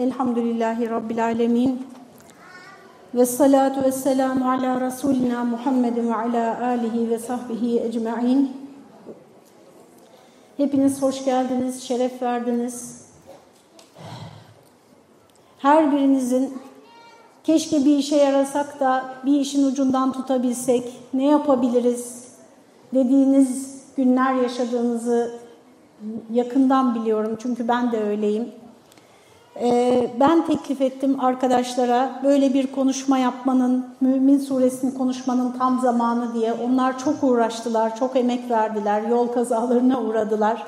Elhamdülillahi Rabbil Alemin. Ve salatu ve selamu ala Resulina Muhammedin ve ala alihi ve sahbihi ecma'in. Hepiniz hoş geldiniz, şeref verdiniz. Her birinizin keşke bir işe yarasak da bir işin ucundan tutabilsek, ne yapabiliriz dediğiniz günler yaşadığınızı yakından biliyorum çünkü ben de öyleyim. Ee, ben teklif ettim arkadaşlara böyle bir konuşma yapmanın, Mümin Suresini konuşmanın tam zamanı diye. Onlar çok uğraştılar, çok emek verdiler, yol kazalarına uğradılar.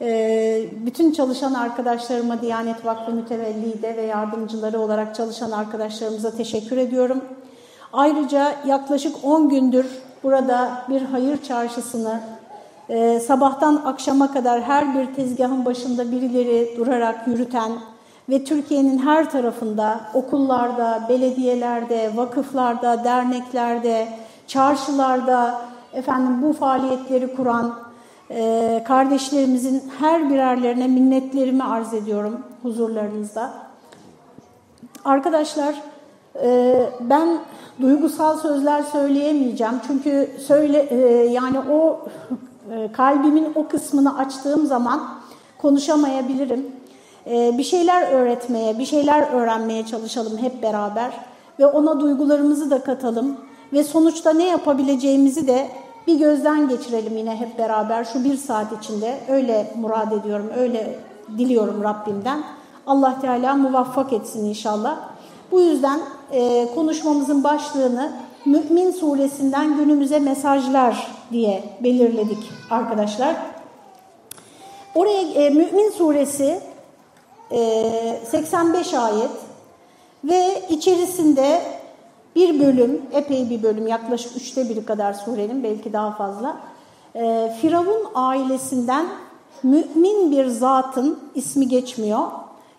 Ee, bütün çalışan arkadaşlarıma Diyanet Vakfı Mütevellide ve yardımcıları olarak çalışan arkadaşlarımıza teşekkür ediyorum. Ayrıca yaklaşık 10 gündür burada bir hayır çarşısını e, sabahtan akşama kadar her bir tezgahın başında birileri durarak yürüten ve Türkiye'nin her tarafında okullarda, belediyelerde, vakıflarda, derneklerde, çarşılarda efendim bu faaliyetleri kuran e, kardeşlerimizin her birerlerine minnetlerimi arz ediyorum huzurlarınızda. Arkadaşlar e, ben duygusal sözler söyleyemeyeceğim çünkü söyle e, yani o e, kalbimin o kısmını açtığım zaman konuşamayabilirim. E, bir şeyler öğretmeye, bir şeyler öğrenmeye çalışalım hep beraber ve ona duygularımızı da katalım ve sonuçta ne yapabileceğimizi de bir gözden geçirelim yine hep beraber şu bir saat içinde. Öyle murad ediyorum, öyle diliyorum Rabbimden. Allah Teala muvaffak etsin inşallah. Bu yüzden e, konuşmamızın başlığını Mü'min suresinden günümüze mesajlar diye belirledik arkadaşlar. Oraya e, Mü'min suresi 85 ayet ve içerisinde bir bölüm, epey bir bölüm, yaklaşık üçte biri kadar surenin, belki daha fazla. E, Firavun ailesinden mümin bir zatın ismi geçmiyor.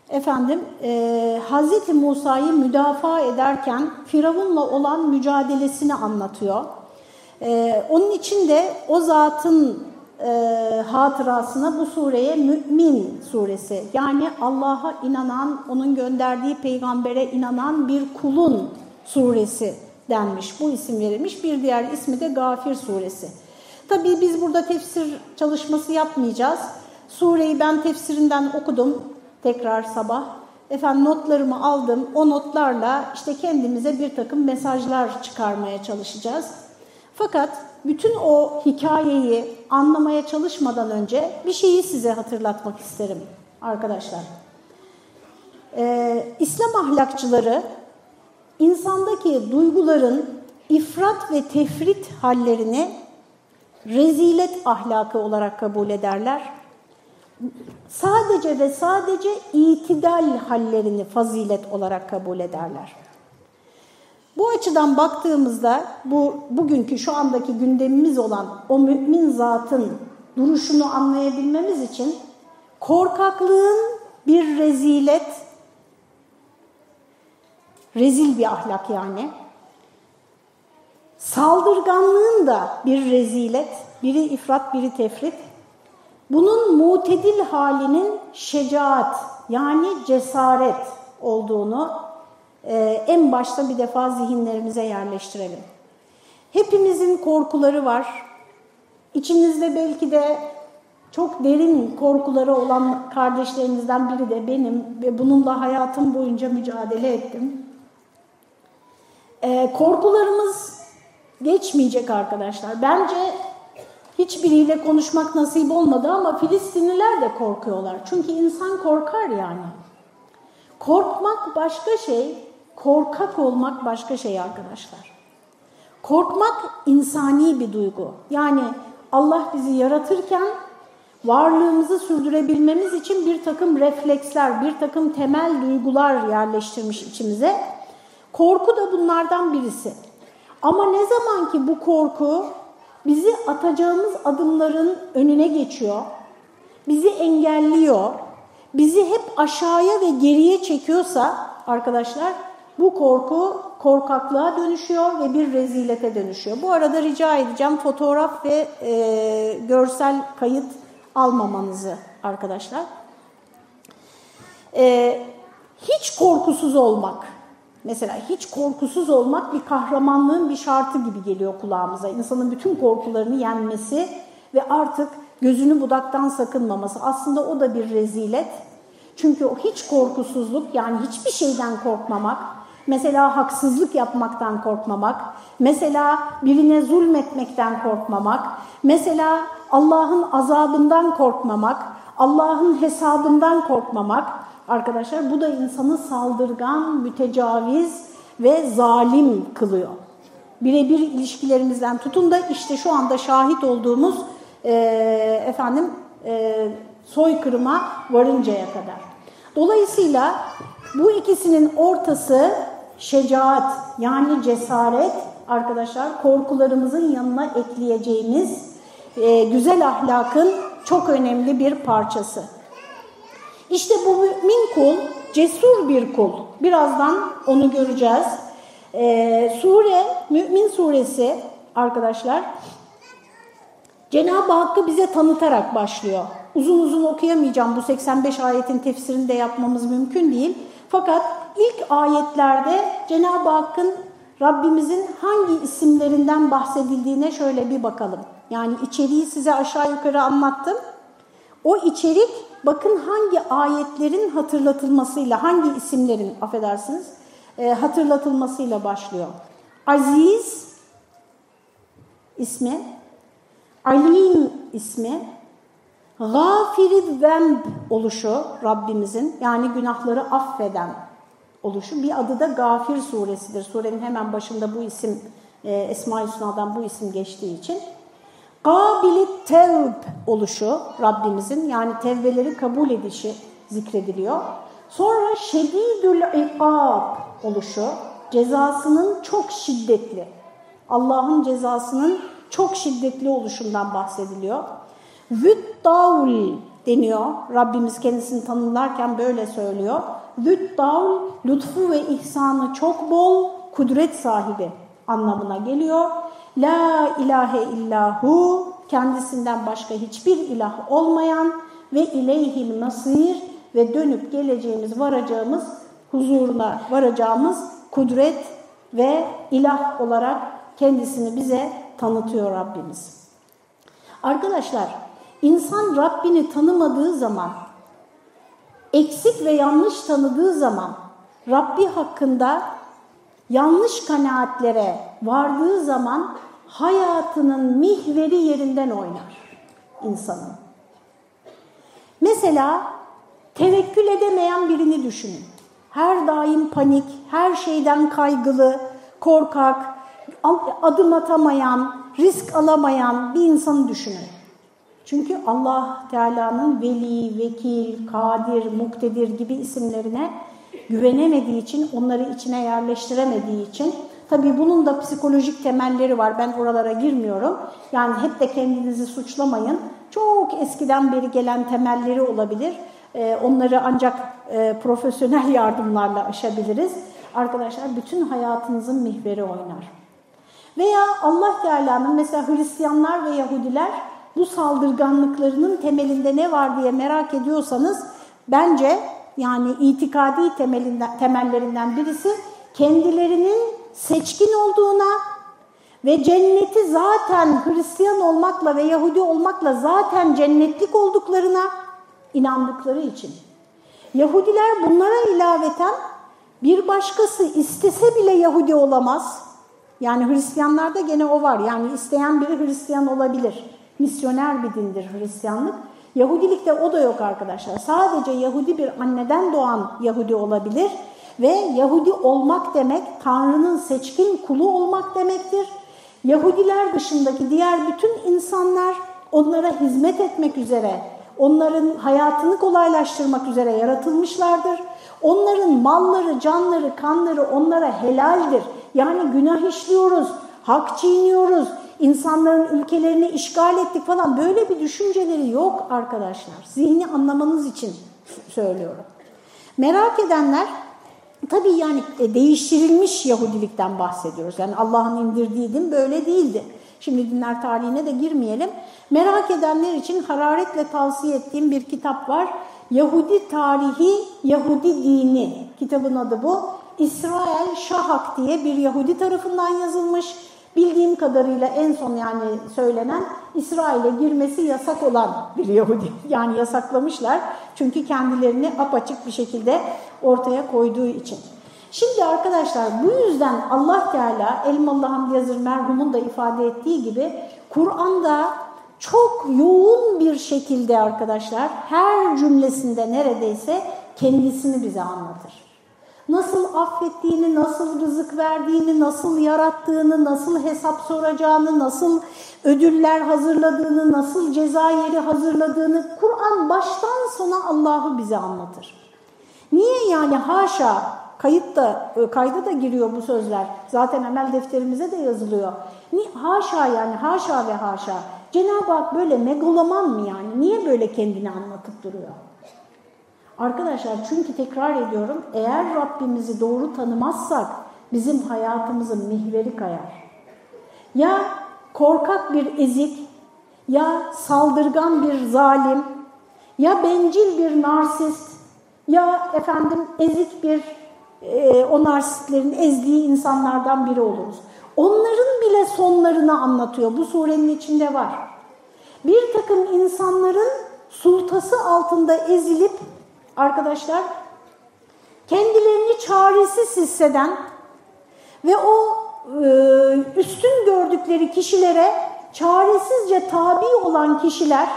Efendim, e, Hz. Musa'yı müdafaa ederken Firavun'la olan mücadelesini anlatıyor. E, onun için de o zatın e, hatırasına bu sureye Mümin suresi yani Allah'a inanan, onun gönderdiği peygambere inanan bir kulun suresi denmiş. Bu isim verilmiş. Bir diğer ismi de Gafir suresi. Tabii biz burada tefsir çalışması yapmayacağız. Sureyi ben tefsirinden okudum tekrar sabah. Efendim notlarımı aldım. O notlarla işte kendimize bir takım mesajlar çıkarmaya çalışacağız. Fakat bütün o hikayeyi anlamaya çalışmadan önce bir şeyi size hatırlatmak isterim arkadaşlar. Ee, İslam ahlakçıları insandaki duyguların ifrat ve tefrit hallerini rezilet ahlakı olarak kabul ederler. Sadece ve sadece itidal hallerini fazilet olarak kabul ederler. Bu açıdan baktığımızda bu bugünkü şu andaki gündemimiz olan o mümin zatın duruşunu anlayabilmemiz için korkaklığın bir rezilet, rezil bir ahlak yani, saldırganlığın da bir rezilet, biri ifrat, biri tefrit, bunun mutedil halinin şecaat yani cesaret olduğunu en başta bir defa zihinlerimize yerleştirelim. Hepimizin korkuları var. İçinizde belki de çok derin korkuları olan kardeşlerimizden biri de benim ve bununla hayatım boyunca mücadele ettim. E, korkularımız geçmeyecek arkadaşlar. Bence hiçbiriyle konuşmak nasip olmadı ama Filistinliler de korkuyorlar. Çünkü insan korkar yani. Korkmak başka şey, korkak olmak başka şey arkadaşlar. Korkmak insani bir duygu. Yani Allah bizi yaratırken varlığımızı sürdürebilmemiz için bir takım refleksler, bir takım temel duygular yerleştirmiş içimize. Korku da bunlardan birisi. Ama ne zaman ki bu korku bizi atacağımız adımların önüne geçiyor, bizi engelliyor, bizi hep aşağıya ve geriye çekiyorsa arkadaşlar bu korku korkaklığa dönüşüyor ve bir rezilete dönüşüyor. Bu arada rica edeceğim fotoğraf ve e, görsel kayıt almamanızı arkadaşlar. E, hiç korkusuz olmak. Mesela hiç korkusuz olmak bir kahramanlığın bir şartı gibi geliyor kulağımıza. İnsanın bütün korkularını yenmesi ve artık gözünü budaktan sakınmaması. Aslında o da bir rezilet. Çünkü o hiç korkusuzluk yani hiçbir şeyden korkmamak, mesela haksızlık yapmaktan korkmamak, mesela birine zulmetmekten korkmamak, mesela Allah'ın azabından korkmamak, Allah'ın hesabından korkmamak, arkadaşlar bu da insanı saldırgan, mütecaviz ve zalim kılıyor. Birebir ilişkilerimizden tutun da işte şu anda şahit olduğumuz e, efendim e, soykırıma varıncaya kadar. Dolayısıyla bu ikisinin ortası şecaat yani cesaret arkadaşlar korkularımızın yanına ekleyeceğimiz e, güzel ahlakın çok önemli bir parçası. İşte bu mümin kul cesur bir kul. Birazdan onu göreceğiz. Ee, sure, Mümin suresi arkadaşlar Cenab-ı Hakk'ı bize tanıtarak başlıyor. Uzun uzun okuyamayacağım. Bu 85 ayetin tefsirini de yapmamız mümkün değil. Fakat ilk ayetlerde Cenab-ı Hakk'ın Rabbimizin hangi isimlerinden bahsedildiğine şöyle bir bakalım. Yani içeriği size aşağı yukarı anlattım. O içerik bakın hangi ayetlerin hatırlatılmasıyla, hangi isimlerin affedersiniz e, hatırlatılmasıyla başlıyor. Aziz ismi, Alim ismi, Gafiri zemb oluşu Rabbimizin yani günahları affeden oluşu. Bir adı da Gafir suresidir. Surenin hemen başında bu isim e, Esma-i Hüsna'dan bu isim geçtiği için. Kabili tevb oluşu Rabbimizin yani tevbeleri kabul edişi zikrediliyor. Sonra şedidül ikab oluşu cezasının çok şiddetli. Allah'ın cezasının çok şiddetli oluşundan bahsediliyor. Vüddavl deniyor. Rabbimiz kendisini tanımlarken böyle söylüyor. Vüddavl lütfu ve ihsanı çok bol, kudret sahibi anlamına geliyor. La ilahe illahu kendisinden başka hiçbir ilah olmayan ve ileyhil masir ve dönüp geleceğimiz, varacağımız, huzuruna varacağımız kudret ve ilah olarak kendisini bize tanıtıyor Rabbimiz. Arkadaşlar, insan Rabbini tanımadığı zaman, eksik ve yanlış tanıdığı zaman Rabbi hakkında yanlış kanaatlere vardığı zaman hayatının mihveri yerinden oynar insanın. Mesela tevekkül edemeyen birini düşünün. Her daim panik, her şeyden kaygılı, korkak, adım atamayan, risk alamayan bir insanı düşünün. Çünkü Allah Teala'nın veli, vekil, kadir, muktedir gibi isimlerine güvenemediği için, onları içine yerleştiremediği için, tabii bunun da psikolojik temelleri var, ben oralara girmiyorum. Yani hep de kendinizi suçlamayın. Çok eskiden beri gelen temelleri olabilir. Ee, onları ancak e, profesyonel yardımlarla aşabiliriz. Arkadaşlar bütün hayatınızın mihveri oynar. Veya Allah Teala'nın mesela Hristiyanlar ve Yahudiler bu saldırganlıklarının temelinde ne var diye merak ediyorsanız bence yani itikadi temelinden, temellerinden birisi kendilerinin seçkin olduğuna ve cenneti zaten Hristiyan olmakla ve Yahudi olmakla zaten cennetlik olduklarına inandıkları için. Yahudiler bunlara ilaveten bir başkası istese bile Yahudi olamaz. Yani Hristiyanlarda gene o var. Yani isteyen biri Hristiyan olabilir. Misyoner bir dindir Hristiyanlık. Yahudilikte o da yok arkadaşlar. Sadece Yahudi bir anneden doğan Yahudi olabilir ve Yahudi olmak demek Tanrı'nın seçkin kulu olmak demektir. Yahudiler dışındaki diğer bütün insanlar onlara hizmet etmek üzere, onların hayatını kolaylaştırmak üzere yaratılmışlardır. Onların malları, canları, kanları onlara helaldir. Yani günah işliyoruz, hak çiğniyoruz, insanların ülkelerini işgal ettik falan böyle bir düşünceleri yok arkadaşlar. Zihni anlamanız için söylüyorum. Merak edenler tabii yani e, değiştirilmiş Yahudilikten bahsediyoruz. Yani Allah'ın indirdiği din böyle değildi. Şimdi dinler tarihine de girmeyelim. Merak edenler için hararetle tavsiye ettiğim bir kitap var. Yahudi Tarihi, Yahudi Dini kitabın adı bu. İsrail Şahak diye bir Yahudi tarafından yazılmış. Bildiğim kadarıyla en son yani söylenen İsrail'e girmesi yasak olan bir Yahudi. Yani yasaklamışlar çünkü kendilerini apaçık bir şekilde ortaya koyduğu için. Şimdi arkadaşlar bu yüzden Allah Teala Elmalı Hamdi Yazır merhumun da ifade ettiği gibi Kur'an'da çok yoğun bir şekilde arkadaşlar her cümlesinde neredeyse kendisini bize anlatır. Nasıl affettiğini, nasıl rızık verdiğini, nasıl yarattığını, nasıl hesap soracağını, nasıl ödüller hazırladığını, nasıl ceza yeri hazırladığını Kur'an baştan sona Allah'ı bize anlatır. Niye yani haşa kayıtta e, kayda da giriyor bu sözler. Zaten amel defterimize de yazılıyor. Haşa yani haşa ve haşa. Cenab-ı Hak böyle megaloman mı yani? Niye böyle kendini anlatıp duruyor? Arkadaşlar çünkü tekrar ediyorum eğer Rabbimizi doğru tanımazsak bizim hayatımızın mihveri kayar. Ya korkak bir ezik, ya saldırgan bir zalim, ya bencil bir narsist, ya efendim ezik bir e, o narsistlerin ezdiği insanlardan biri oluruz. Onların bile sonlarını anlatıyor. Bu surenin içinde var. Bir takım insanların sultası altında ezilip arkadaşlar kendilerini çaresiz hisseden ve o e, üstün gördükleri kişilere çaresizce tabi olan kişiler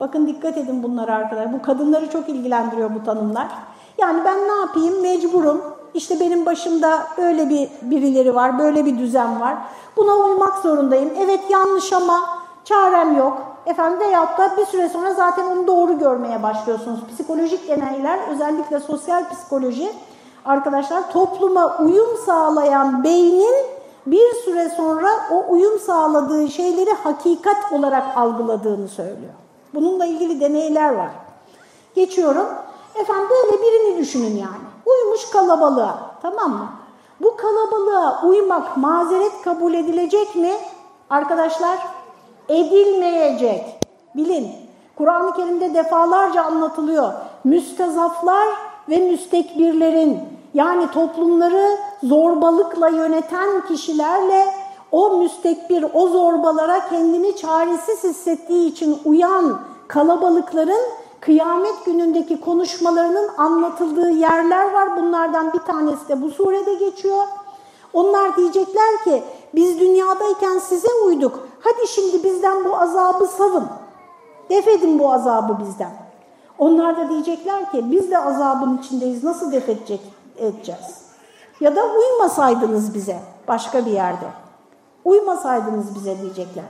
bakın dikkat edin bunlara arkadaşlar bu kadınları çok ilgilendiriyor bu tanımlar. Yani ben ne yapayım? Mecburum. İşte benim başımda böyle bir birileri var böyle bir düzen var. Buna uymak zorundayım. Evet yanlış ama çarem yok Efendim veyahut da bir süre sonra zaten onu doğru görmeye başlıyorsunuz. Psikolojik deneyler özellikle sosyal psikoloji arkadaşlar topluma uyum sağlayan beynin bir süre sonra o uyum sağladığı şeyleri hakikat olarak algıladığını söylüyor. Bununla ilgili deneyler var. Geçiyorum. Efendim böyle birini düşünün yani. Uymuş kalabalığa tamam mı? Bu kalabalığa uymak mazeret kabul edilecek mi? Arkadaşlar edilmeyecek. Bilin, Kur'an-ı Kerim'de defalarca anlatılıyor. Müstezaflar ve müstekbirlerin yani toplumları zorbalıkla yöneten kişilerle o müstekbir, o zorbalara kendini çaresiz hissettiği için uyan kalabalıkların kıyamet günündeki konuşmalarının anlatıldığı yerler var. Bunlardan bir tanesi de bu surede geçiyor. Onlar diyecekler ki biz dünyadayken size uyduk. Hadi şimdi bizden bu azabı savun. Defedin bu azabı bizden. Onlar da diyecekler ki biz de azabın içindeyiz. Nasıl def edecek, edeceğiz? Ya da uymasaydınız bize başka bir yerde. Uymasaydınız bize diyecekler.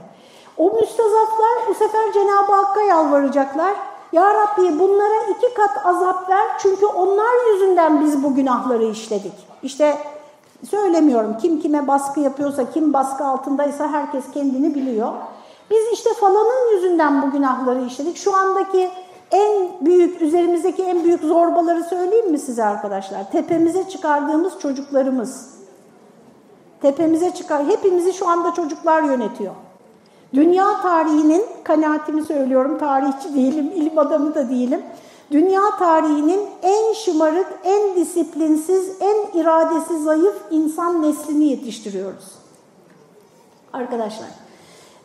O müstazaflar bu sefer Cenab-ı Hakk'a yalvaracaklar. Ya Rabbi bunlara iki kat azap ver çünkü onlar yüzünden biz bu günahları işledik. İşte Söylemiyorum kim kime baskı yapıyorsa, kim baskı altındaysa herkes kendini biliyor. Biz işte falanın yüzünden bu günahları işledik. Şu andaki en büyük, üzerimizdeki en büyük zorbaları söyleyeyim mi size arkadaşlar? Tepemize çıkardığımız çocuklarımız. Tepemize çıkar, hepimizi şu anda çocuklar yönetiyor. Dünya tarihinin, kanaatimi söylüyorum, tarihçi değilim, ilim adamı da değilim dünya tarihinin en şımarık, en disiplinsiz, en iradesi zayıf insan neslini yetiştiriyoruz. Arkadaşlar.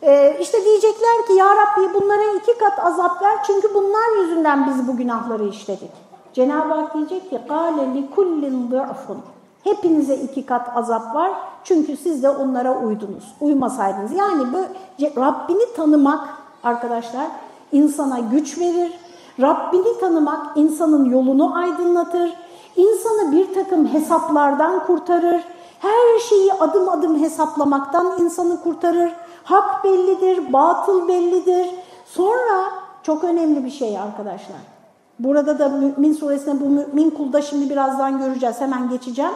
Ee, işte diyecekler ki ya Rabbi bunlara iki kat azap ver çünkü bunlar yüzünden biz bu günahları işledik. Cenab-ı Hak diyecek ki قَالَ لِكُلِّنْ ضَعْفٌ Hepinize iki kat azap var çünkü siz de onlara uydunuz, uymasaydınız. Yani bu Rabbini tanımak arkadaşlar insana güç verir, Rabbini tanımak insanın yolunu aydınlatır, insanı bir takım hesaplardan kurtarır, her şeyi adım adım hesaplamaktan insanı kurtarır. Hak bellidir, batıl bellidir. Sonra çok önemli bir şey arkadaşlar. Burada da Mümin suresinde bu mümin kulda şimdi birazdan göreceğiz. Hemen geçeceğim.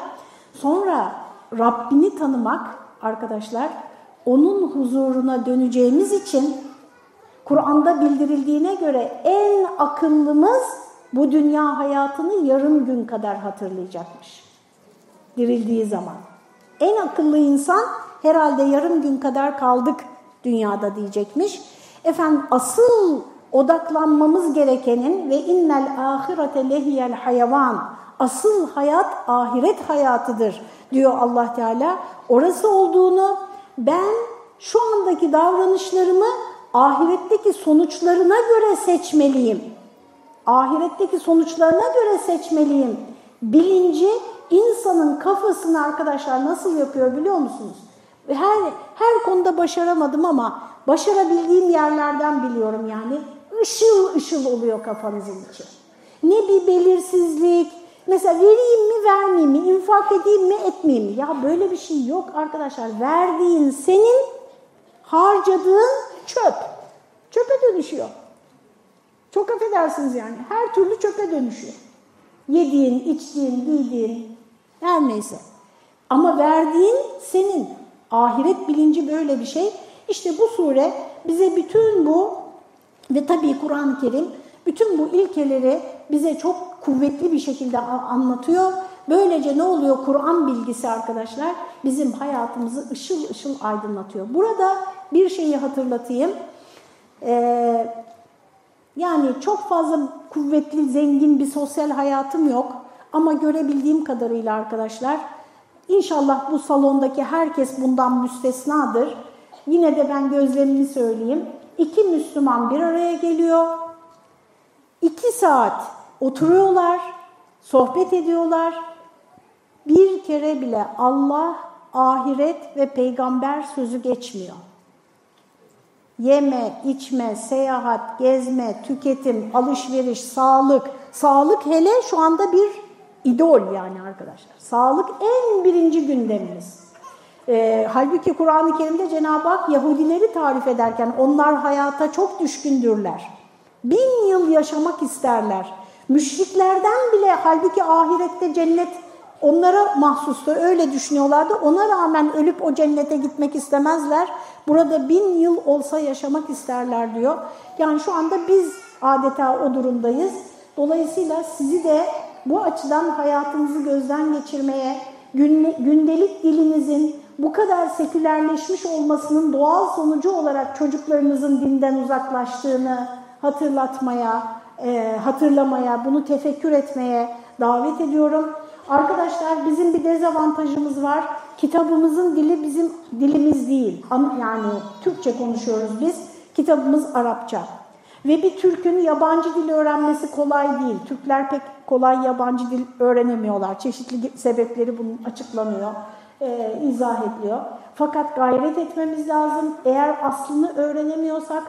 Sonra Rabbini tanımak arkadaşlar onun huzuruna döneceğimiz için Kur'an'da bildirildiğine göre en akıllımız bu dünya hayatını yarım gün kadar hatırlayacakmış. Dirildiği zaman. En akıllı insan herhalde yarım gün kadar kaldık dünyada diyecekmiş. Efendim asıl odaklanmamız gerekenin ve innel ahirete lehiyel hayvan asıl hayat ahiret hayatıdır diyor Allah Teala. Orası olduğunu ben şu andaki davranışlarımı ahiretteki sonuçlarına göre seçmeliyim. Ahiretteki sonuçlarına göre seçmeliyim. Bilinci insanın kafasını arkadaşlar nasıl yapıyor biliyor musunuz? Her, her konuda başaramadım ama başarabildiğim yerlerden biliyorum yani. Işıl ışıl oluyor kafanızın içi. Ne bir belirsizlik, mesela vereyim mi vermeyeyim mi, infak edeyim mi etmeyeyim mi? Ya böyle bir şey yok arkadaşlar. Verdiğin senin, harcadığın çöp. Çöpe dönüşüyor. Çok affedersiniz yani. Her türlü çöpe dönüşüyor. Yediğin, içtiğin, giydiğin, her neyse. Ama verdiğin senin. Ahiret bilinci böyle bir şey. İşte bu sure bize bütün bu ve tabii Kur'an-ı Kerim bütün bu ilkeleri bize çok kuvvetli bir şekilde anlatıyor. Böylece ne oluyor? Kur'an bilgisi arkadaşlar bizim hayatımızı ışıl ışıl aydınlatıyor. Burada bir şeyi hatırlatayım. Ee, yani çok fazla kuvvetli, zengin bir sosyal hayatım yok. Ama görebildiğim kadarıyla arkadaşlar, inşallah bu salondaki herkes bundan müstesnadır. Yine de ben gözlemimi söyleyeyim. İki Müslüman bir araya geliyor. İki saat oturuyorlar, sohbet ediyorlar. Bir kere bile Allah, ahiret ve peygamber sözü geçmiyor. Yeme, içme, seyahat, gezme, tüketim, alışveriş, sağlık. Sağlık hele şu anda bir idol yani arkadaşlar. Sağlık en birinci gündemimiz. E, halbuki Kur'an-ı Kerim'de Cenab-ı Hak Yahudileri tarif ederken onlar hayata çok düşkündürler. Bin yıl yaşamak isterler. Müşriklerden bile halbuki ahirette cennet onlara mahsustu, öyle düşünüyorlardı. Ona rağmen ölüp o cennete gitmek istemezler. Burada bin yıl olsa yaşamak isterler diyor. Yani şu anda biz adeta o durumdayız. Dolayısıyla sizi de bu açıdan hayatınızı gözden geçirmeye, gündelik dilinizin bu kadar sekülerleşmiş olmasının doğal sonucu olarak çocuklarınızın dinden uzaklaştığını hatırlatmaya, e, hatırlamaya, bunu tefekkür etmeye davet ediyorum. Arkadaşlar bizim bir dezavantajımız var. Kitabımızın dili bizim dilimiz değil. Yani Türkçe konuşuyoruz biz. Kitabımız Arapça. Ve bir Türk'ün yabancı dil öğrenmesi kolay değil. Türkler pek kolay yabancı dil öğrenemiyorlar. Çeşitli sebepleri bunun açıklanıyor, e, izah ediliyor. Fakat gayret etmemiz lazım. Eğer aslını öğrenemiyorsak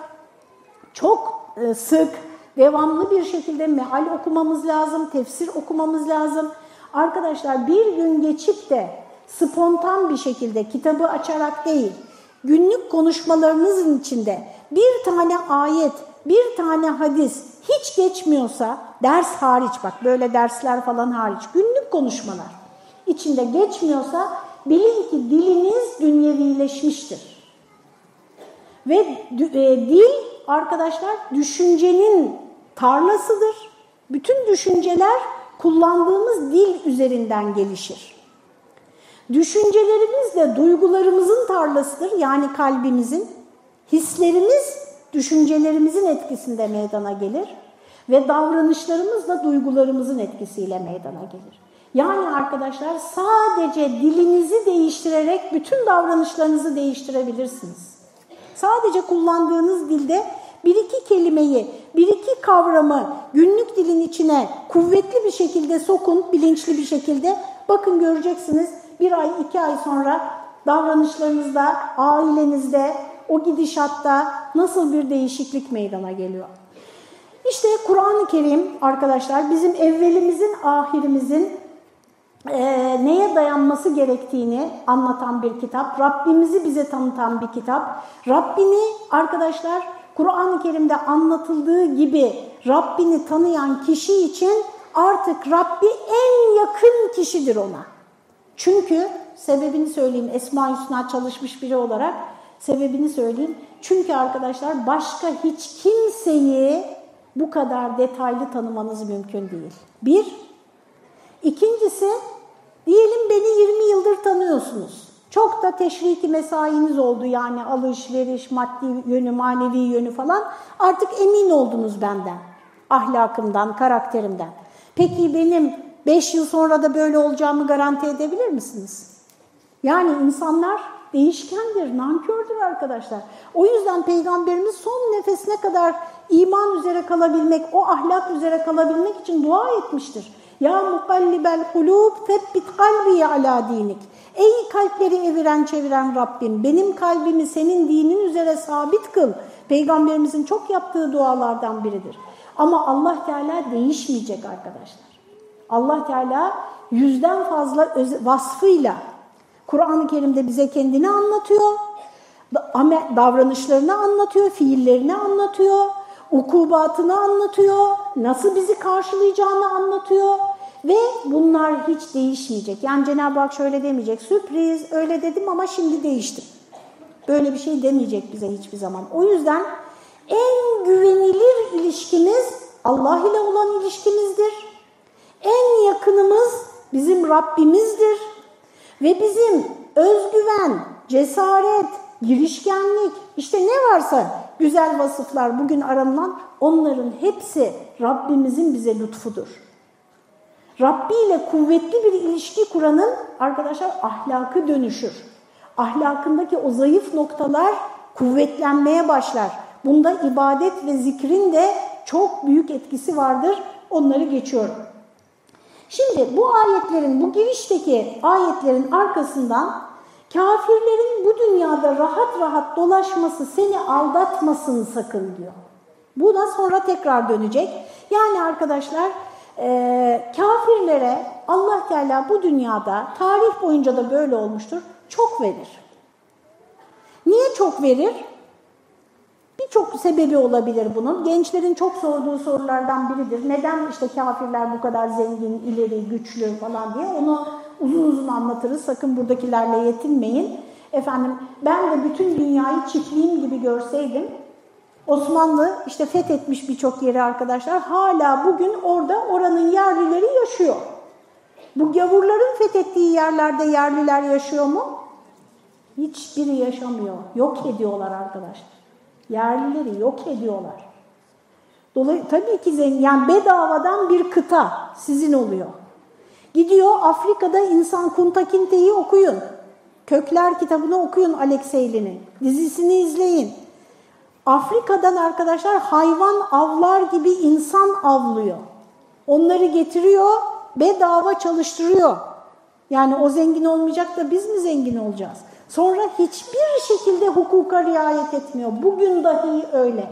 çok e, sık, devamlı bir şekilde meal okumamız lazım, tefsir okumamız lazım. Arkadaşlar bir gün geçip de spontan bir şekilde kitabı açarak değil, günlük konuşmalarınızın içinde bir tane ayet, bir tane hadis hiç geçmiyorsa, ders hariç bak böyle dersler falan hariç, günlük konuşmalar içinde geçmiyorsa bilin ki diliniz dünyevileşmiştir. Ve e, dil arkadaşlar düşüncenin tarlasıdır. Bütün düşünceler kullandığımız dil üzerinden gelişir. Düşüncelerimiz de duygularımızın tarlasıdır yani kalbimizin. Hislerimiz düşüncelerimizin etkisinde meydana gelir ve davranışlarımız da duygularımızın etkisiyle meydana gelir. Yani arkadaşlar sadece dilinizi değiştirerek bütün davranışlarınızı değiştirebilirsiniz. Sadece kullandığınız dilde bir iki kelimeyi, bir iki kavramı günlük dilin içine kuvvetli bir şekilde sokun, bilinçli bir şekilde. Bakın göreceksiniz bir ay, iki ay sonra davranışlarınızda, ailenizde, o gidişatta nasıl bir değişiklik meydana geliyor. İşte Kur'an-ı Kerim arkadaşlar bizim evvelimizin, ahirimizin e, neye dayanması gerektiğini anlatan bir kitap. Rabbimizi bize tanıtan bir kitap. Rabbini arkadaşlar Kur'an-ı Kerim'de anlatıldığı gibi Rabbini tanıyan kişi için artık Rabbi en yakın kişidir ona. Çünkü sebebini söyleyeyim Esma Hüsna çalışmış biri olarak sebebini söyleyeyim. Çünkü arkadaşlar başka hiç kimseyi bu kadar detaylı tanımanız mümkün değil. Bir. İkincisi diyelim beni 20 yıldır tanıyorsunuz. Çok da teşviki mesainiz oldu yani alışveriş, maddi yönü, manevi yönü falan. Artık emin oldunuz benden, ahlakımdan, karakterimden. Peki benim 5 yıl sonra da böyle olacağımı garanti edebilir misiniz? Yani insanlar değişkendir, nankördür arkadaşlar. O yüzden Peygamberimiz son nefesine kadar iman üzere kalabilmek, o ahlak üzere kalabilmek için dua etmiştir. Ya mukallibel kulub febbit kalbi ala dinik. Ey kalpleri eviren çeviren Rabbim benim kalbimi senin dinin üzere sabit kıl. Peygamberimizin çok yaptığı dualardan biridir. Ama Allah Teala değişmeyecek arkadaşlar. Allah Teala yüzden fazla vasfıyla Kur'an-ı Kerim'de bize kendini anlatıyor, davranışlarını anlatıyor, fiillerini anlatıyor, ukubatını anlatıyor, nasıl bizi karşılayacağını anlatıyor ve bunlar hiç değişmeyecek. Yani Cenab-ı Hak şöyle demeyecek, sürpriz öyle dedim ama şimdi değiştim. Böyle bir şey demeyecek bize hiçbir zaman. O yüzden en güvenilir ilişkimiz Allah ile olan ilişkimizdir. En yakınımız bizim Rabbimizdir. Ve bizim özgüven, cesaret, girişkenlik, işte ne varsa güzel vasıflar bugün aranılan onların hepsi Rabbimizin bize lütfudur. Rabbi ile kuvvetli bir ilişki kuranın arkadaşlar ahlakı dönüşür. Ahlakındaki o zayıf noktalar kuvvetlenmeye başlar. Bunda ibadet ve zikrin de çok büyük etkisi vardır. Onları geçiyorum. Şimdi bu ayetlerin, bu girişteki ayetlerin arkasından kafirlerin bu dünyada rahat rahat dolaşması seni aldatmasın sakın diyor. Bu da sonra tekrar dönecek. Yani arkadaşlar e, kafirlere Allah Teala bu dünyada tarih boyunca da böyle olmuştur çok verir. Niye çok verir? Birçok sebebi olabilir bunun. Gençlerin çok sorduğu sorulardan biridir. Neden işte kafirler bu kadar zengin, ileri, güçlü falan diye onu uzun uzun anlatırız. Sakın buradakilerle yetinmeyin. Efendim ben de bütün dünyayı çiftliğim gibi görseydim Osmanlı işte fethetmiş birçok yeri arkadaşlar. Hala bugün orada oranın yerlileri yaşıyor. Bu gavurların fethettiği yerlerde yerliler yaşıyor mu? Hiçbiri yaşamıyor. Yok ediyorlar arkadaşlar. Yerlileri yok ediyorlar. Dolayı, tabii ki zengin, yani bedavadan bir kıta sizin oluyor. Gidiyor Afrika'da insan Kuntakinte'yi okuyun. Kökler kitabını okuyun Alexeyli'nin. Dizisini izleyin. Afrika'dan arkadaşlar hayvan avlar gibi insan avlıyor. Onları getiriyor, bedava çalıştırıyor. Yani o zengin olmayacak da biz mi zengin olacağız? Sonra hiçbir şekilde hukuka riayet etmiyor. Bugün dahi öyle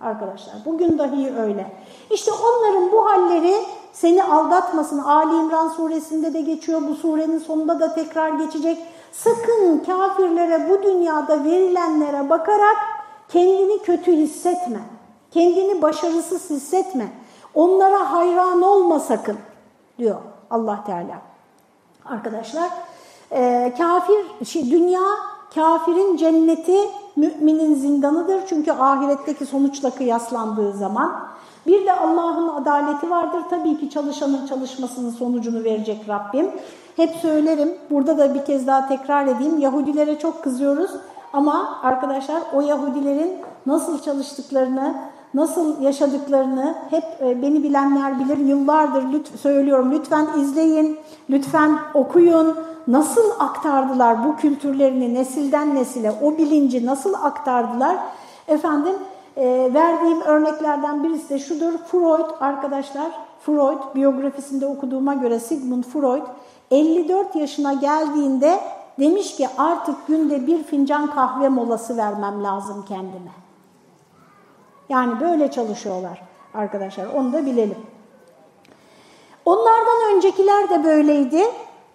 arkadaşlar. Bugün dahi öyle. İşte onların bu halleri seni aldatmasın. Ali İmran suresinde de geçiyor. Bu surenin sonunda da tekrar geçecek. Sakın kafirlere bu dünyada verilenlere bakarak kendini kötü hissetme. Kendini başarısız hissetme. Onlara hayran olma sakın diyor Allah Teala. Arkadaşlar e, kafir, şey, dünya kafirin cenneti, müminin zindanıdır. Çünkü ahiretteki sonuçla kıyaslandığı zaman. Bir de Allah'ın adaleti vardır. Tabii ki çalışanın çalışmasının sonucunu verecek Rabbim. Hep söylerim, burada da bir kez daha tekrar edeyim. Yahudilere çok kızıyoruz ama arkadaşlar o Yahudilerin nasıl çalıştıklarını, nasıl yaşadıklarını hep e, beni bilenler bilir. Yıllardır lütf söylüyorum. Lütfen izleyin, lütfen okuyun. Nasıl aktardılar bu kültürlerini nesilden nesile, o bilinci nasıl aktardılar? Efendim e, verdiğim örneklerden birisi de şudur. Freud arkadaşlar, Freud biyografisinde okuduğuma göre Sigmund Freud 54 yaşına geldiğinde demiş ki artık günde bir fincan kahve molası vermem lazım kendime. Yani böyle çalışıyorlar arkadaşlar onu da bilelim. Onlardan öncekiler de böyleydi.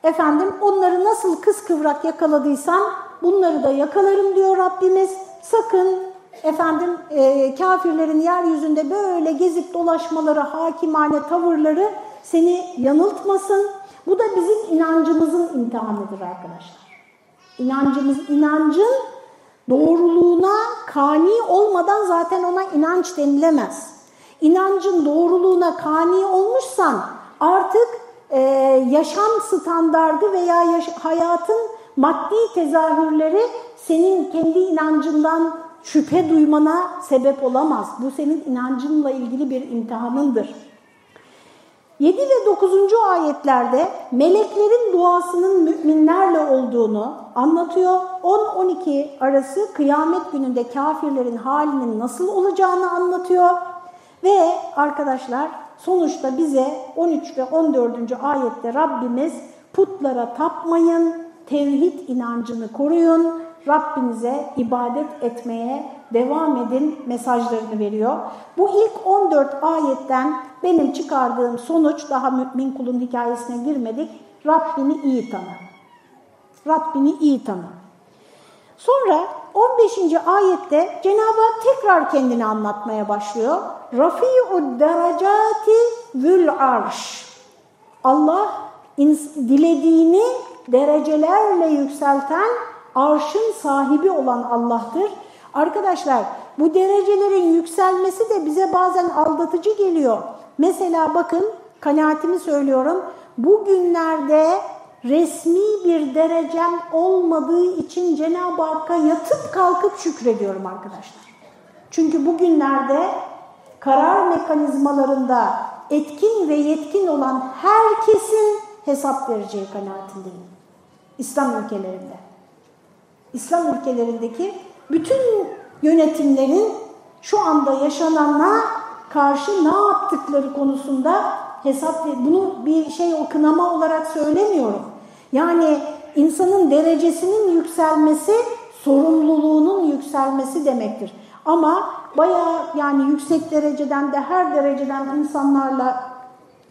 Efendim onları nasıl kıskıvrak yakaladıysam bunları da yakalarım diyor Rabbimiz. Sakın efendim e, kafirlerin yeryüzünde böyle gezip dolaşmaları, hakimane tavırları seni yanıltmasın. Bu da bizim inancımızın imtihanıdır arkadaşlar. İnancımız, inancın doğruluğuna kani olmadan zaten ona inanç denilemez. İnancın doğruluğuna kani olmuşsan artık e, yaşam standardı veya yaş hayatın maddi tezahürleri senin kendi inancından şüphe duymana sebep olamaz. Bu senin inancınla ilgili bir imtihanındır. 7 ve 9. ayetlerde meleklerin duasının müminlerle olduğunu anlatıyor. 10-12 arası kıyamet gününde kafirlerin halinin nasıl olacağını anlatıyor. Ve arkadaşlar sonuçta bize 13 ve 14. ayette Rabbimiz putlara tapmayın, tevhid inancını koruyun, Rabbinize ibadet etmeye devam edin mesajlarını veriyor. Bu ilk 14 ayetten benim çıkardığım sonuç, daha mümin kulun hikayesine girmedik, Rabbini iyi tanı. Rabbini iyi tanı. Sonra 15. ayette Cenab-ı Hak tekrar kendini anlatmaya başlıyor. Rafi'ud derecati zül arş. Allah dilediğini derecelerle yükselten arşın sahibi olan Allah'tır. Arkadaşlar bu derecelerin yükselmesi de bize bazen aldatıcı geliyor. Mesela bakın kanaatimi söylüyorum. Bugünlerde resmi bir derecem olmadığı için Cenab-ı Hakk'a yatıp kalkıp şükrediyorum arkadaşlar. Çünkü bugünlerde karar mekanizmalarında etkin ve yetkin olan herkesin hesap vereceği kanaatindeyim. İslam ülkelerinde. İslam ülkelerindeki bütün yönetimlerin şu anda yaşanana karşı ne yaptıkları konusunda hesap bunu bir şey o olarak söylemiyorum. Yani insanın derecesinin yükselmesi sorumluluğunun yükselmesi demektir. Ama bayağı yani yüksek dereceden de her dereceden insanlarla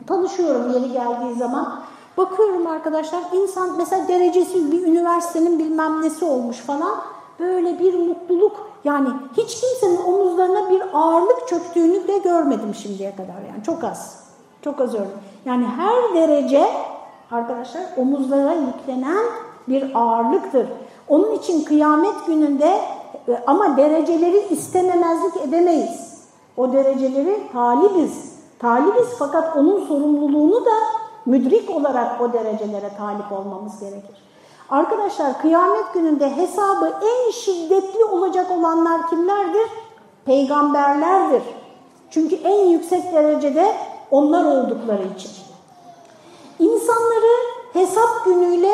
tanışıyorum yeri geldiği zaman. Bakıyorum arkadaşlar insan mesela derecesi bir üniversitenin bilmem nesi olmuş falan böyle bir mutluluk yani hiç kimsenin omuzlarına bir ağırlık çöktüğünü de görmedim şimdiye kadar yani çok az. Çok az örnek. Yani her derece arkadaşlar omuzlara yüklenen bir ağırlıktır. Onun için kıyamet gününde e, ama dereceleri istememezlik edemeyiz. O dereceleri talibiz. Talibiz fakat onun sorumluluğunu da müdrik olarak o derecelere talip olmamız gerekir. Arkadaşlar kıyamet gününde hesabı en şiddetli olacak olanlar kimlerdir? Peygamberlerdir. Çünkü en yüksek derecede onlar oldukları için. İnsanları hesap günüyle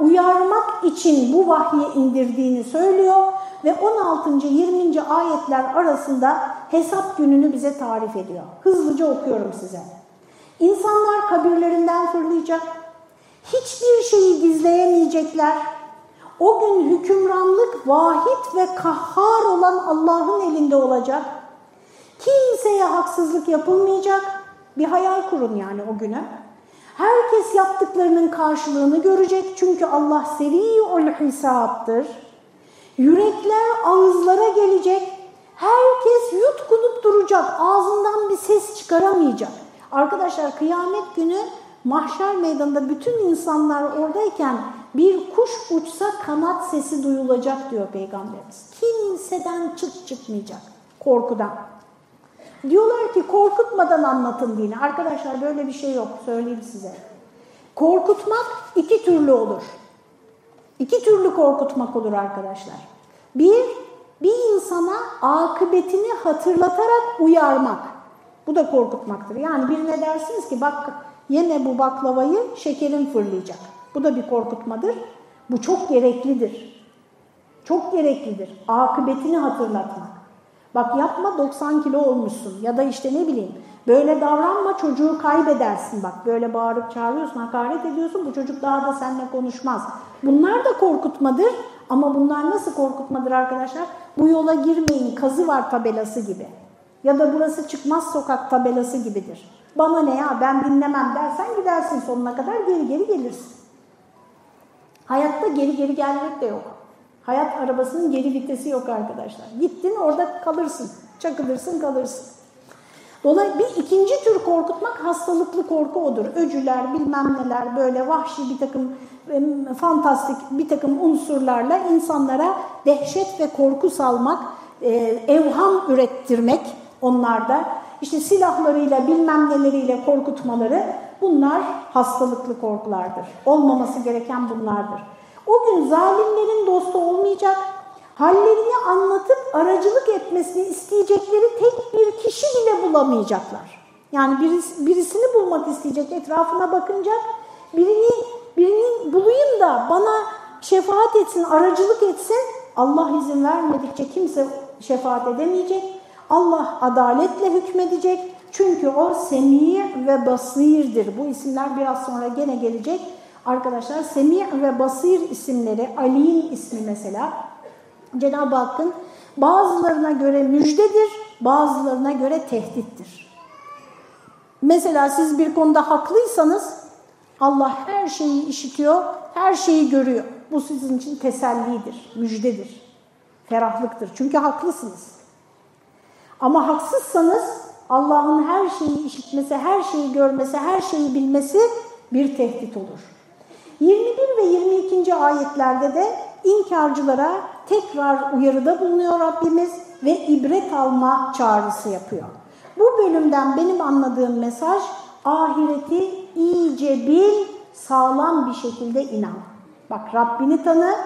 uyarmak için bu vahyi indirdiğini söylüyor ve 16. 20. ayetler arasında hesap gününü bize tarif ediyor. Hızlıca okuyorum size. İnsanlar kabirlerinden fırlayacak, hiçbir şeyi gizleyemeyecekler. O gün hükümranlık vahid ve kahhar olan Allah'ın elinde olacak. Kimseye haksızlık yapılmayacak. Bir hayal kurun yani o güne. Herkes yaptıklarının karşılığını görecek çünkü Allah seri'ul hesaptır. Yürekler ağızlara gelecek. Herkes yutkunup duracak. Ağzından bir ses çıkaramayacak. Arkadaşlar kıyamet günü mahşer meydanında bütün insanlar oradayken bir kuş uçsa kanat sesi duyulacak diyor Peygamberimiz. Kimseden çıt çıkmayacak korkudan. Diyorlar ki korkutmadan anlatın dini. Arkadaşlar böyle bir şey yok söyleyeyim size. Korkutmak iki türlü olur. İki türlü korkutmak olur arkadaşlar. Bir, bir insana akıbetini hatırlatarak uyarmak. Bu da korkutmaktır. Yani birine dersiniz ki bak yeme bu baklavayı şekerin fırlayacak. Bu da bir korkutmadır. Bu çok gereklidir. Çok gereklidir. Akıbetini hatırlatmak. Bak yapma 90 kilo olmuşsun ya da işte ne bileyim böyle davranma çocuğu kaybedersin bak böyle bağırıp çağırıyorsun hakaret ediyorsun bu çocuk daha da seninle konuşmaz. Bunlar da korkutmadır ama bunlar nasıl korkutmadır arkadaşlar? Bu yola girmeyin kazı var tabelası gibi ya da burası çıkmaz sokak tabelası gibidir. Bana ne ya ben dinlemem dersen gidersin sonuna kadar geri geri gelirsin. Hayatta geri geri gelmek de yok. Hayat arabasının geri vitesi yok arkadaşlar. Gittin orada kalırsın. Çakılırsın kalırsın. Dolayısıyla bir ikinci tür korkutmak hastalıklı korku odur. Öcüler, bilmem neler böyle vahşi bir takım fantastik bir takım unsurlarla insanlara dehşet ve korku salmak, e, evham ürettirmek onlarda. İşte silahlarıyla bilmem neleriyle korkutmaları bunlar hastalıklı korkulardır. Olmaması gereken bunlardır. O gün zalimlerin dostu olmayacak, hallerini anlatıp aracılık etmesini isteyecekleri tek bir kişi bile bulamayacaklar. Yani birisi, birisini bulmak isteyecek, etrafına bakınca birini, birini bulayım da bana şefaat etsin, aracılık etsin. Allah izin vermedikçe kimse şefaat edemeyecek. Allah adaletle hükmedecek. Çünkü o semî ve basirdir. Bu isimler biraz sonra gene gelecek. Arkadaşlar semî ve basir isimleri, Ali'nin ismi mesela Cenab-ı Hakk'ın bazılarına göre müjdedir, bazılarına göre tehdittir. Mesela siz bir konuda haklıysanız Allah her şeyi işitiyor, her şeyi görüyor. Bu sizin için tesellidir, müjdedir, ferahlıktır. Çünkü haklısınız. Ama haksızsanız Allah'ın her şeyi işitmesi, her şeyi görmesi, her şeyi bilmesi bir tehdit olur. 21 ve 22. ayetlerde de inkarcılara tekrar uyarıda bulunuyor Rabbimiz ve ibret alma çağrısı yapıyor. Bu bölümden benim anladığım mesaj ahireti iyice bil, sağlam bir şekilde inan. Bak Rabbini tanı,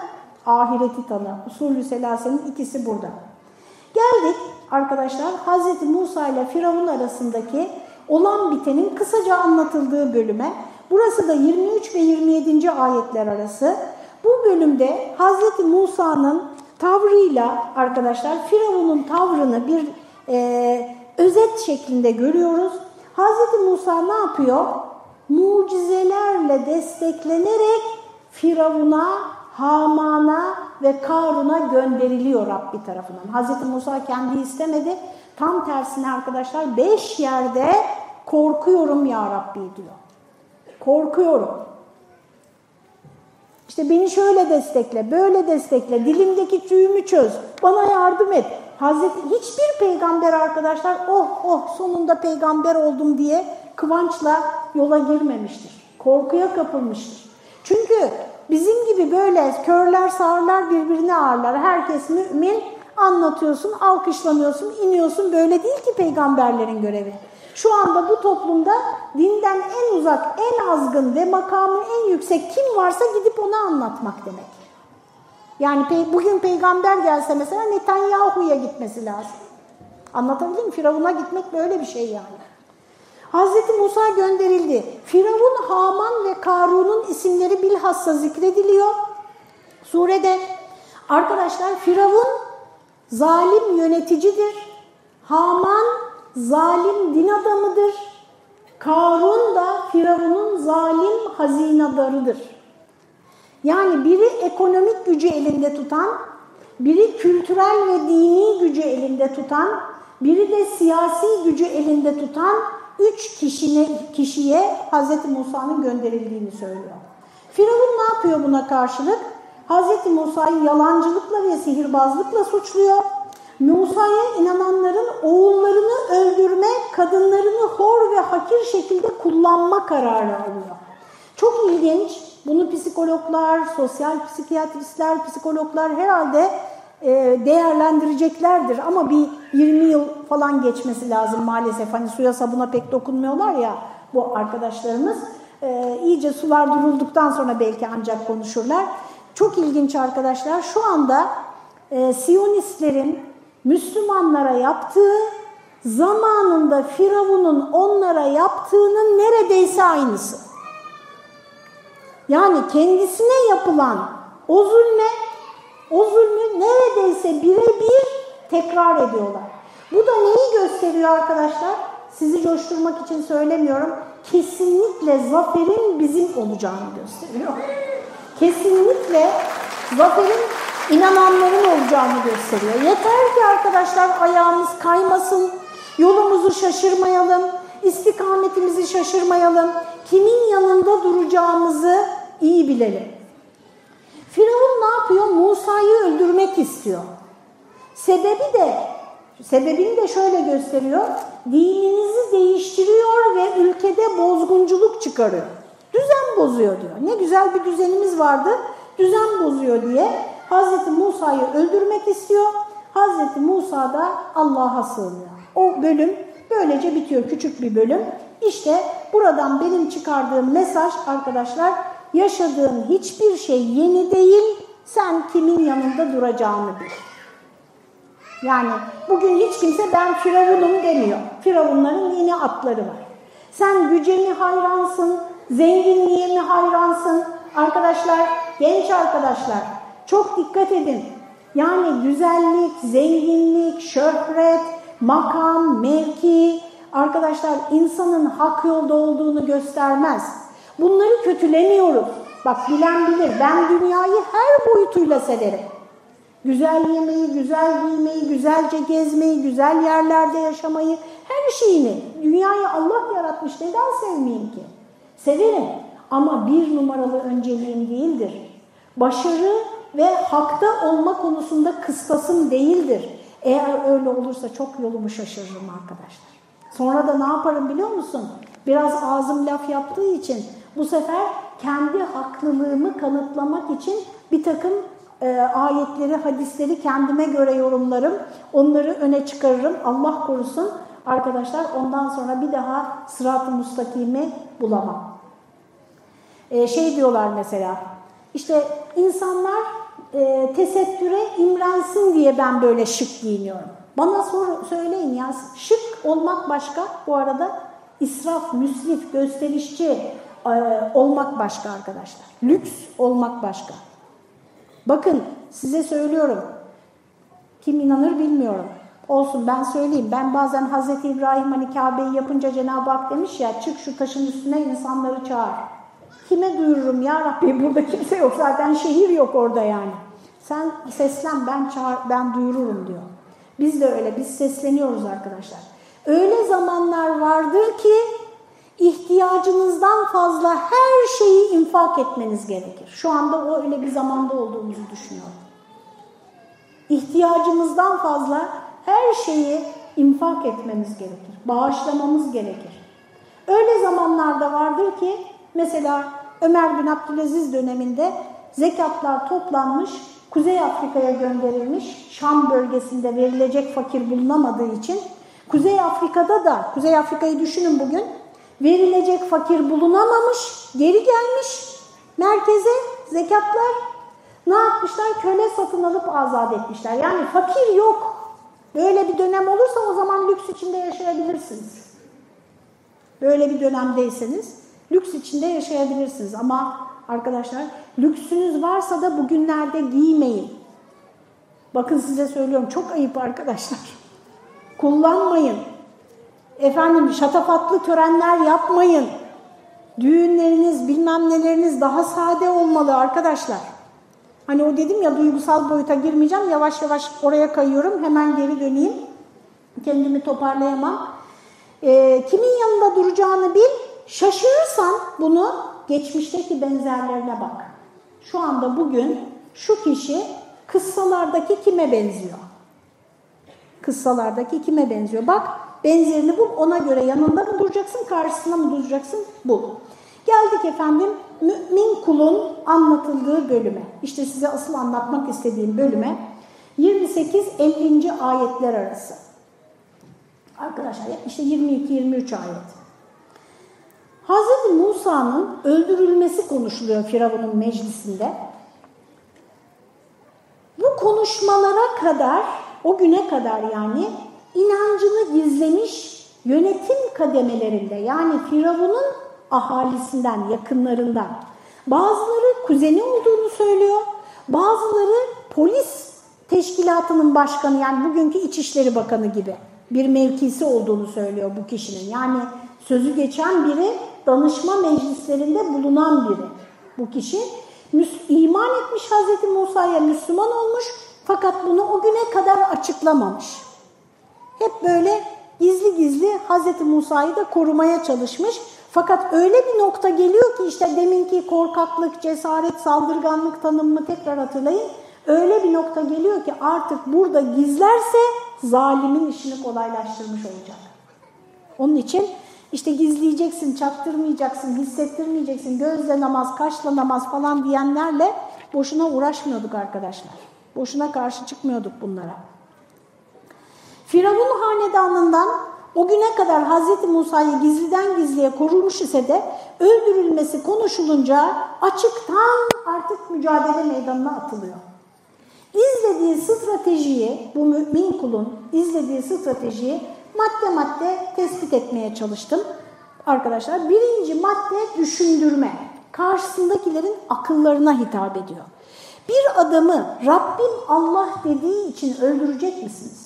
ahireti tanı. Usulü selasenin ikisi burada. Geldik arkadaşlar Hz. Musa ile Firavun arasındaki olan bitenin kısaca anlatıldığı bölüme. Burası da 23 ve 27. ayetler arası. Bu bölümde Hz. Musa'nın tavrıyla arkadaşlar Firavun'un tavrını bir e, özet şeklinde görüyoruz. Hz. Musa ne yapıyor? Mucizelerle desteklenerek Firavun'a, Haman'a ve Karun'a gönderiliyor Rabbi tarafından. Hz. Musa kendi istemedi. Tam tersine arkadaşlar beş yerde korkuyorum ya Rabbi diyor. Korkuyorum. İşte beni şöyle destekle, böyle destekle, dilimdeki tüyümü çöz, bana yardım et. Hazreti hiçbir peygamber arkadaşlar oh oh sonunda peygamber oldum diye kıvançla yola girmemiştir. Korkuya kapılmıştır. Çünkü bizim gibi böyle körler sağırlar birbirine ağırlar. Herkes mümin anlatıyorsun, alkışlanıyorsun, iniyorsun. Böyle değil ki peygamberlerin görevi. Şu anda bu toplumda dinden en uzak, en azgın ve makamı en yüksek kim varsa gidip ona anlatmak demek. Yani bugün peygamber gelse mesela Netanyahu'ya gitmesi lazım. Anlatabildim mi? Firavun'a gitmek böyle bir şey yani. Hazreti Musa gönderildi. Firavun, Haman ve Karun'un isimleri bilhassa zikrediliyor. Surede arkadaşlar Firavun zalim yöneticidir. Haman zalim din adamıdır. Karun da Firavun'un zalim hazinadarıdır. Yani biri ekonomik gücü elinde tutan, biri kültürel ve dini gücü elinde tutan, biri de siyasi gücü elinde tutan üç kişinin, kişiye Hz. Musa'nın gönderildiğini söylüyor. Firavun ne yapıyor buna karşılık? Hz. Musa'yı yalancılıkla ve sihirbazlıkla suçluyor. Musa'ya inananların oğullarını öldürme, kadınlarını hor ve hakir şekilde kullanma kararı alıyor. Çok ilginç. Bunu psikologlar, sosyal psikiyatristler, psikologlar herhalde değerlendireceklerdir. Ama bir 20 yıl falan geçmesi lazım maalesef. Hani suya sabuna pek dokunmuyorlar ya bu arkadaşlarımız. E, iyice sular durulduktan sonra belki ancak konuşurlar. Çok ilginç arkadaşlar. Şu anda e, Siyonistlerin Müslümanlara yaptığı zamanında Firavun'un onlara yaptığının neredeyse aynısı. Yani kendisine yapılan o zulme, o zulmü neredeyse birebir tekrar ediyorlar. Bu da neyi gösteriyor arkadaşlar? Sizi coşturmak için söylemiyorum. Kesinlikle zaferin bizim olacağını gösteriyor. Kesinlikle zaferin inananların olacağını gösteriyor. Yeter ki arkadaşlar ayağımız kaymasın, yolumuzu şaşırmayalım, istikametimizi şaşırmayalım, kimin yanında duracağımızı iyi bilelim. Firavun ne yapıyor? Musa'yı öldürmek istiyor. Sebebi de, sebebini de şöyle gösteriyor. Dininizi değiştiriyor ve ülkede bozgunculuk çıkarıyor. Düzen bozuyor diyor. Ne güzel bir düzenimiz vardı, düzen bozuyor diye Hazreti Musa'yı öldürmek istiyor. Hazreti Musa da Allah'a sığınıyor. O bölüm böylece bitiyor küçük bir bölüm. İşte buradan benim çıkardığım mesaj arkadaşlar yaşadığın hiçbir şey yeni değil, sen kimin yanında duracağını bil. Yani bugün hiç kimse ben firavunum demiyor. Firavunların yeni atları var. Sen güce mi hayransın, zenginliğe mi hayransın? Arkadaşlar, genç arkadaşlar çok dikkat edin. Yani güzellik, zenginlik, şöhret, makam, mevki, arkadaşlar insanın hak yolda olduğunu göstermez. Bunları kötülemiyoruz. Bak bilen bilir, ben dünyayı her boyutuyla severim. Güzel yemeği, güzel giymeyi, güzelce gezmeyi, güzel yerlerde yaşamayı, her şeyini. Dünyayı Allah yaratmış, neden sevmeyeyim ki? Severim ama bir numaralı önceliğim değildir. Başarı ve hakta olma konusunda kıstasım değildir. Eğer öyle olursa çok yolumu şaşırırım arkadaşlar. Sonra da ne yaparım biliyor musun? Biraz ağzım laf yaptığı için bu sefer kendi haklılığımı kanıtlamak için bir takım e, ayetleri, hadisleri kendime göre yorumlarım. Onları öne çıkarırım. Allah korusun arkadaşlar ondan sonra bir daha sırat-ı müstakimi bulamam. E, şey diyorlar mesela, işte insanlar e, tesettüre imrensin diye ben böyle şık giyiniyorum. Bana sor, söyleyin ya şık olmak başka bu arada israf, müsrif, gösterişçi olmak başka arkadaşlar. Lüks olmak başka. Bakın size söylüyorum. Kim inanır bilmiyorum. Olsun ben söyleyeyim. Ben bazen Hazreti İbrahim hani Kabe'yi yapınca Cenab-ı Hak demiş ya çık şu taşın üstüne insanları çağır. Kime duyururum ya Rabbi burada kimse yok zaten şehir yok orada yani. Sen seslen ben çağır, ben duyururum diyor. Biz de öyle biz sesleniyoruz arkadaşlar. Öyle zamanlar vardır ki ihtiyacınızdan fazla her şeyi infak etmeniz gerekir. Şu anda o öyle bir zamanda olduğumuzu düşünüyorum. İhtiyacımızdan fazla her şeyi infak etmemiz gerekir. Bağışlamamız gerekir. Öyle zamanlarda vardır ki mesela Ömer bin Abdülaziz döneminde zekatlar toplanmış, Kuzey Afrika'ya gönderilmiş, Şam bölgesinde verilecek fakir bulunamadığı için Kuzey Afrika'da da, Kuzey Afrika'yı düşünün bugün, verilecek fakir bulunamamış, geri gelmiş merkeze zekatlar ne yapmışlar? Köle satın alıp azat etmişler. Yani fakir yok. Böyle bir dönem olursa o zaman lüks içinde yaşayabilirsiniz. Böyle bir dönemdeyseniz lüks içinde yaşayabilirsiniz. Ama arkadaşlar lüksünüz varsa da bugünlerde giymeyin. Bakın size söylüyorum çok ayıp arkadaşlar. Kullanmayın. Efendim şatafatlı törenler yapmayın. Düğünleriniz bilmem neleriniz daha sade olmalı arkadaşlar. Hani o dedim ya duygusal boyuta girmeyeceğim. Yavaş yavaş oraya kayıyorum. Hemen geri döneyim. Kendimi toparlayamam. Ee, kimin yanında duracağını bil. Şaşırırsan bunu geçmişteki benzerlerine bak. Şu anda bugün şu kişi kıssalardaki kime benziyor? Kıssalardaki kime benziyor? Bak benzerini bul ona göre yanında mı duracaksın karşısında mı duracaksın bul. Geldik efendim mümin kulun anlatıldığı bölüme. İşte size asıl anlatmak istediğim bölüme 28-50. ayetler arası. Arkadaşlar işte 22-23 ayet. Hazreti Musa'nın öldürülmesi konuşuluyor Firavun'un meclisinde. Bu konuşmalara kadar, o güne kadar yani inancını gizlemiş yönetim kademelerinde yani Firavun'un ahalisinden, yakınlarından. Bazıları kuzeni olduğunu söylüyor, bazıları polis teşkilatının başkanı yani bugünkü İçişleri Bakanı gibi bir mevkisi olduğunu söylüyor bu kişinin. Yani sözü geçen biri danışma meclislerinde bulunan biri bu kişi. iman etmiş Hazreti Musa'ya Müslüman olmuş fakat bunu o güne kadar açıklamamış. Hep böyle gizli gizli Hazreti Musa'yı da korumaya çalışmış. Fakat öyle bir nokta geliyor ki işte deminki korkaklık, cesaret, saldırganlık tanımını tekrar hatırlayın. Öyle bir nokta geliyor ki artık burada gizlerse zalimin işini kolaylaştırmış olacak. Onun için işte gizleyeceksin, çaktırmayacaksın, hissettirmeyeceksin, gözle namaz, kaşla namaz falan diyenlerle boşuna uğraşmıyorduk arkadaşlar. Boşuna karşı çıkmıyorduk bunlara. Firavun hanedanından o güne kadar Hz. Musa'yı gizliden gizliye korumuş ise de öldürülmesi konuşulunca açıktan artık mücadele meydanına atılıyor. İzlediği stratejiyi, bu mümin kulun izlediği stratejiyi madde madde tespit etmeye çalıştım. Arkadaşlar birinci madde düşündürme. Karşısındakilerin akıllarına hitap ediyor. Bir adamı Rabbim Allah dediği için öldürecek misiniz?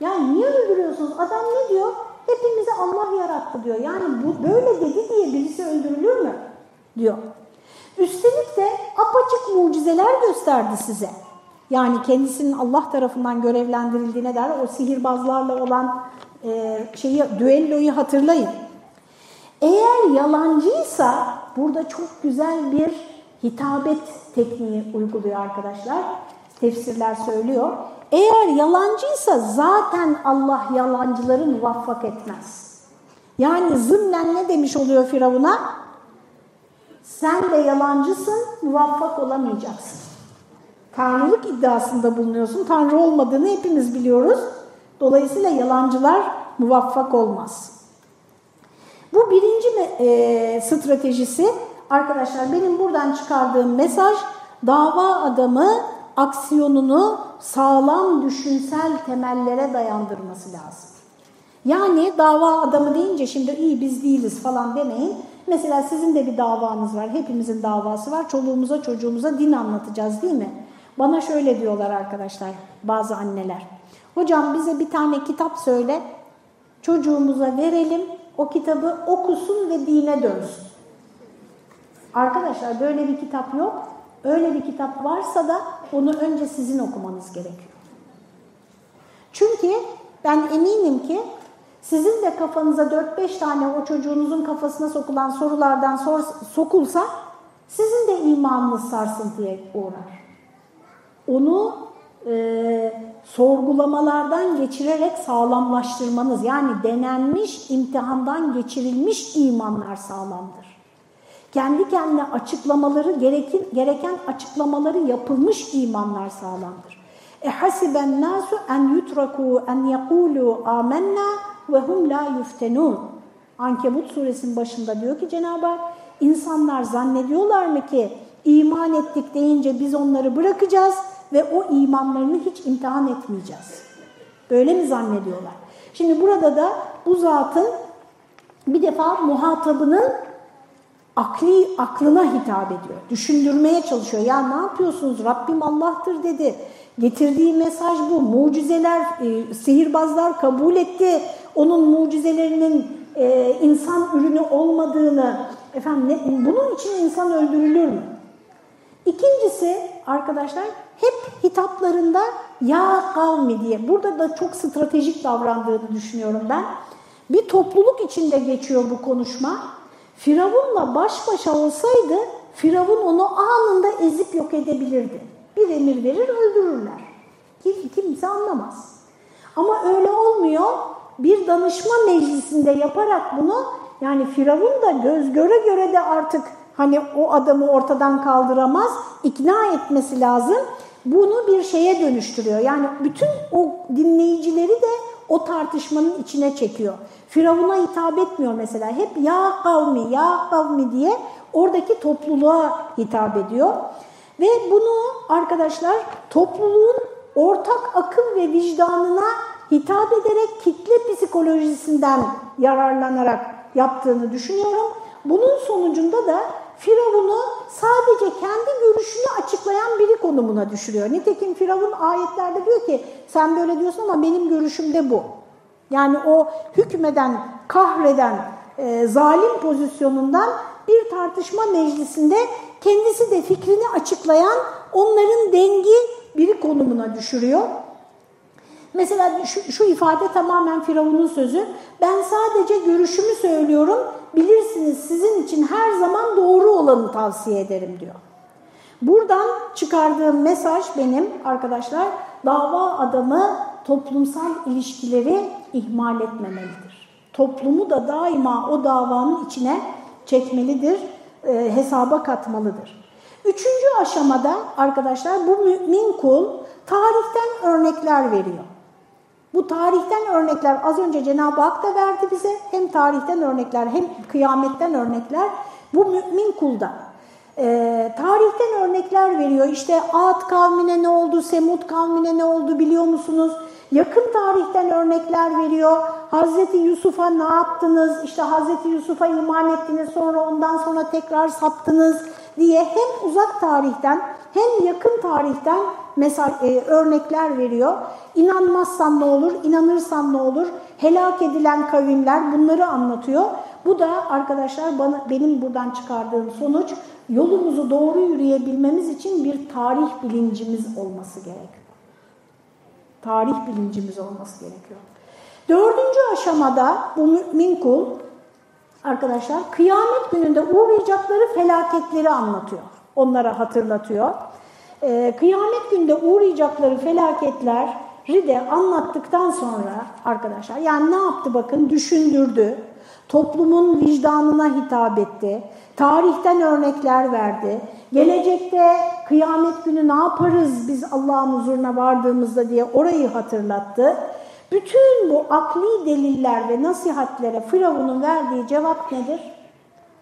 Yani niye öldürüyorsunuz? Adam ne diyor? Hepimizi Allah yarattı diyor. Yani bu böyle dedi diye birisi öldürülür mü? Diyor. Üstelik de apaçık mucizeler gösterdi size. Yani kendisinin Allah tarafından görevlendirildiğine dair o sihirbazlarla olan e, şeyi düelloyu hatırlayın. Eğer yalancıysa burada çok güzel bir hitabet tekniği uyguluyor arkadaşlar. Tefsirler söylüyor. Eğer yalancıysa zaten Allah yalancıları muvaffak etmez. Yani zımnen ne demiş oluyor Firavun'a? Sen de yalancısın, muvaffak olamayacaksın. Tanrılık iddiasında bulunuyorsun. Tanrı olmadığını hepimiz biliyoruz. Dolayısıyla yalancılar muvaffak olmaz. Bu birinci e, stratejisi arkadaşlar benim buradan çıkardığım mesaj dava adamı aksiyonunu sağlam düşünsel temellere dayandırması lazım. Yani dava adamı deyince şimdi iyi biz değiliz falan demeyin. Mesela sizin de bir davanız var, hepimizin davası var. Çoluğumuza çocuğumuza din anlatacağız değil mi? Bana şöyle diyorlar arkadaşlar bazı anneler. Hocam bize bir tane kitap söyle, çocuğumuza verelim, o kitabı okusun ve dine dönsün. Arkadaşlar böyle bir kitap yok. Öyle bir kitap varsa da onu önce sizin okumanız gerekiyor. Çünkü ben eminim ki sizin de kafanıza 4-5 tane o çocuğunuzun kafasına sokulan sorulardan sor, sokulsa sizin de imanınız sarsıntıya uğrar. Onu e, sorgulamalardan geçirerek sağlamlaştırmanız yani denenmiş, imtihandan geçirilmiş imanlar sağlamdır. Kendi kendine açıklamaları, gerekin, gereken açıklamaları yapılmış imanlar sağlamdır. E hasiben nasu en yutraku en yekulu amennâ ve hum la yuftenun. Ankebut suresinin başında diyor ki Cenab-ı Hak, insanlar zannediyorlar mı ki iman ettik deyince biz onları bırakacağız ve o imanlarını hiç imtihan etmeyeceğiz. Böyle mi zannediyorlar? Şimdi burada da bu zatın bir defa muhatabının akli aklına hitap ediyor. Düşündürmeye çalışıyor. Ya ne yapıyorsunuz? Rabbim Allah'tır dedi. Getirdiği mesaj bu. Mucizeler, e, sihirbazlar kabul etti. Onun mucizelerinin e, insan ürünü olmadığını. Efendim ne, bunun için insan öldürülür mü? İkincisi arkadaşlar hep hitaplarında ya kavmi diye. Burada da çok stratejik davrandığını düşünüyorum ben. Bir topluluk içinde geçiyor bu konuşma. Firavun'la baş başa olsaydı Firavun onu anında ezip yok edebilirdi. Bir emir verir öldürürler. Kimse anlamaz. Ama öyle olmuyor. Bir danışma meclisinde yaparak bunu yani Firavun da göz göre göre de artık hani o adamı ortadan kaldıramaz. ikna etmesi lazım. Bunu bir şeye dönüştürüyor. Yani bütün o dinleyicileri de o tartışmanın içine çekiyor. Firavun'a hitap etmiyor mesela. Hep ya kavmi, ya kavmi diye oradaki topluluğa hitap ediyor. Ve bunu arkadaşlar topluluğun ortak akıl ve vicdanına hitap ederek kitle psikolojisinden yararlanarak yaptığını düşünüyorum. Bunun sonucunda da Firavun'u sadece kendi görüşünü açıklayan biri konumuna düşürüyor. Nitekim Firavun ayetlerde diyor ki sen böyle diyorsun ama benim görüşüm de bu. Yani o hükmeden, kahreden, e, zalim pozisyonundan bir tartışma meclisinde kendisi de fikrini açıklayan onların dengi biri konumuna düşürüyor. Mesela şu, şu ifade tamamen Firavun'un sözü. Ben sadece görüşümü söylüyorum. Bilirsiniz sizin için her zaman doğru olanı tavsiye ederim diyor. Buradan çıkardığım mesaj benim arkadaşlar dava adamı toplumsal ilişkileri ihmal etmemelidir. Toplumu da daima o davanın içine çekmelidir, e, hesaba katmalıdır. Üçüncü aşamada arkadaşlar bu mümin kul tarihten örnekler veriyor. Bu tarihten örnekler az önce Cenab-ı Hak da verdi bize. Hem tarihten örnekler hem kıyametten örnekler. Bu mümin kulda. Ee, tarihten örnekler veriyor. İşte Ad kavmine ne oldu, Semud kavmine ne oldu biliyor musunuz? Yakın tarihten örnekler veriyor. Hazreti Yusuf'a ne yaptınız? İşte Hazreti Yusuf'a iman ettiniz sonra ondan sonra tekrar saptınız diye hem uzak tarihten hem yakın tarihten mesaj, e, örnekler veriyor. İnanmazsan ne olur, inanırsan ne olur, helak edilen kavimler bunları anlatıyor. Bu da arkadaşlar bana, benim buradan çıkardığım sonuç yolumuzu doğru yürüyebilmemiz için bir tarih bilincimiz olması gerekiyor. Tarih bilincimiz olması gerekiyor. Dördüncü aşamada bu mümin kul arkadaşlar kıyamet gününde uğrayacakları felaketleri anlatıyor. Onlara hatırlatıyor. Ee, kıyamet günde uğrayacakları felaketleri de anlattıktan sonra arkadaşlar yani ne yaptı bakın düşündürdü. Toplumun vicdanına hitap etti. Tarihten örnekler verdi. Gelecekte kıyamet günü ne yaparız biz Allah'ın huzuruna vardığımızda diye orayı hatırlattı. Bütün bu akli deliller ve nasihatlere Firavun'un verdiği cevap nedir?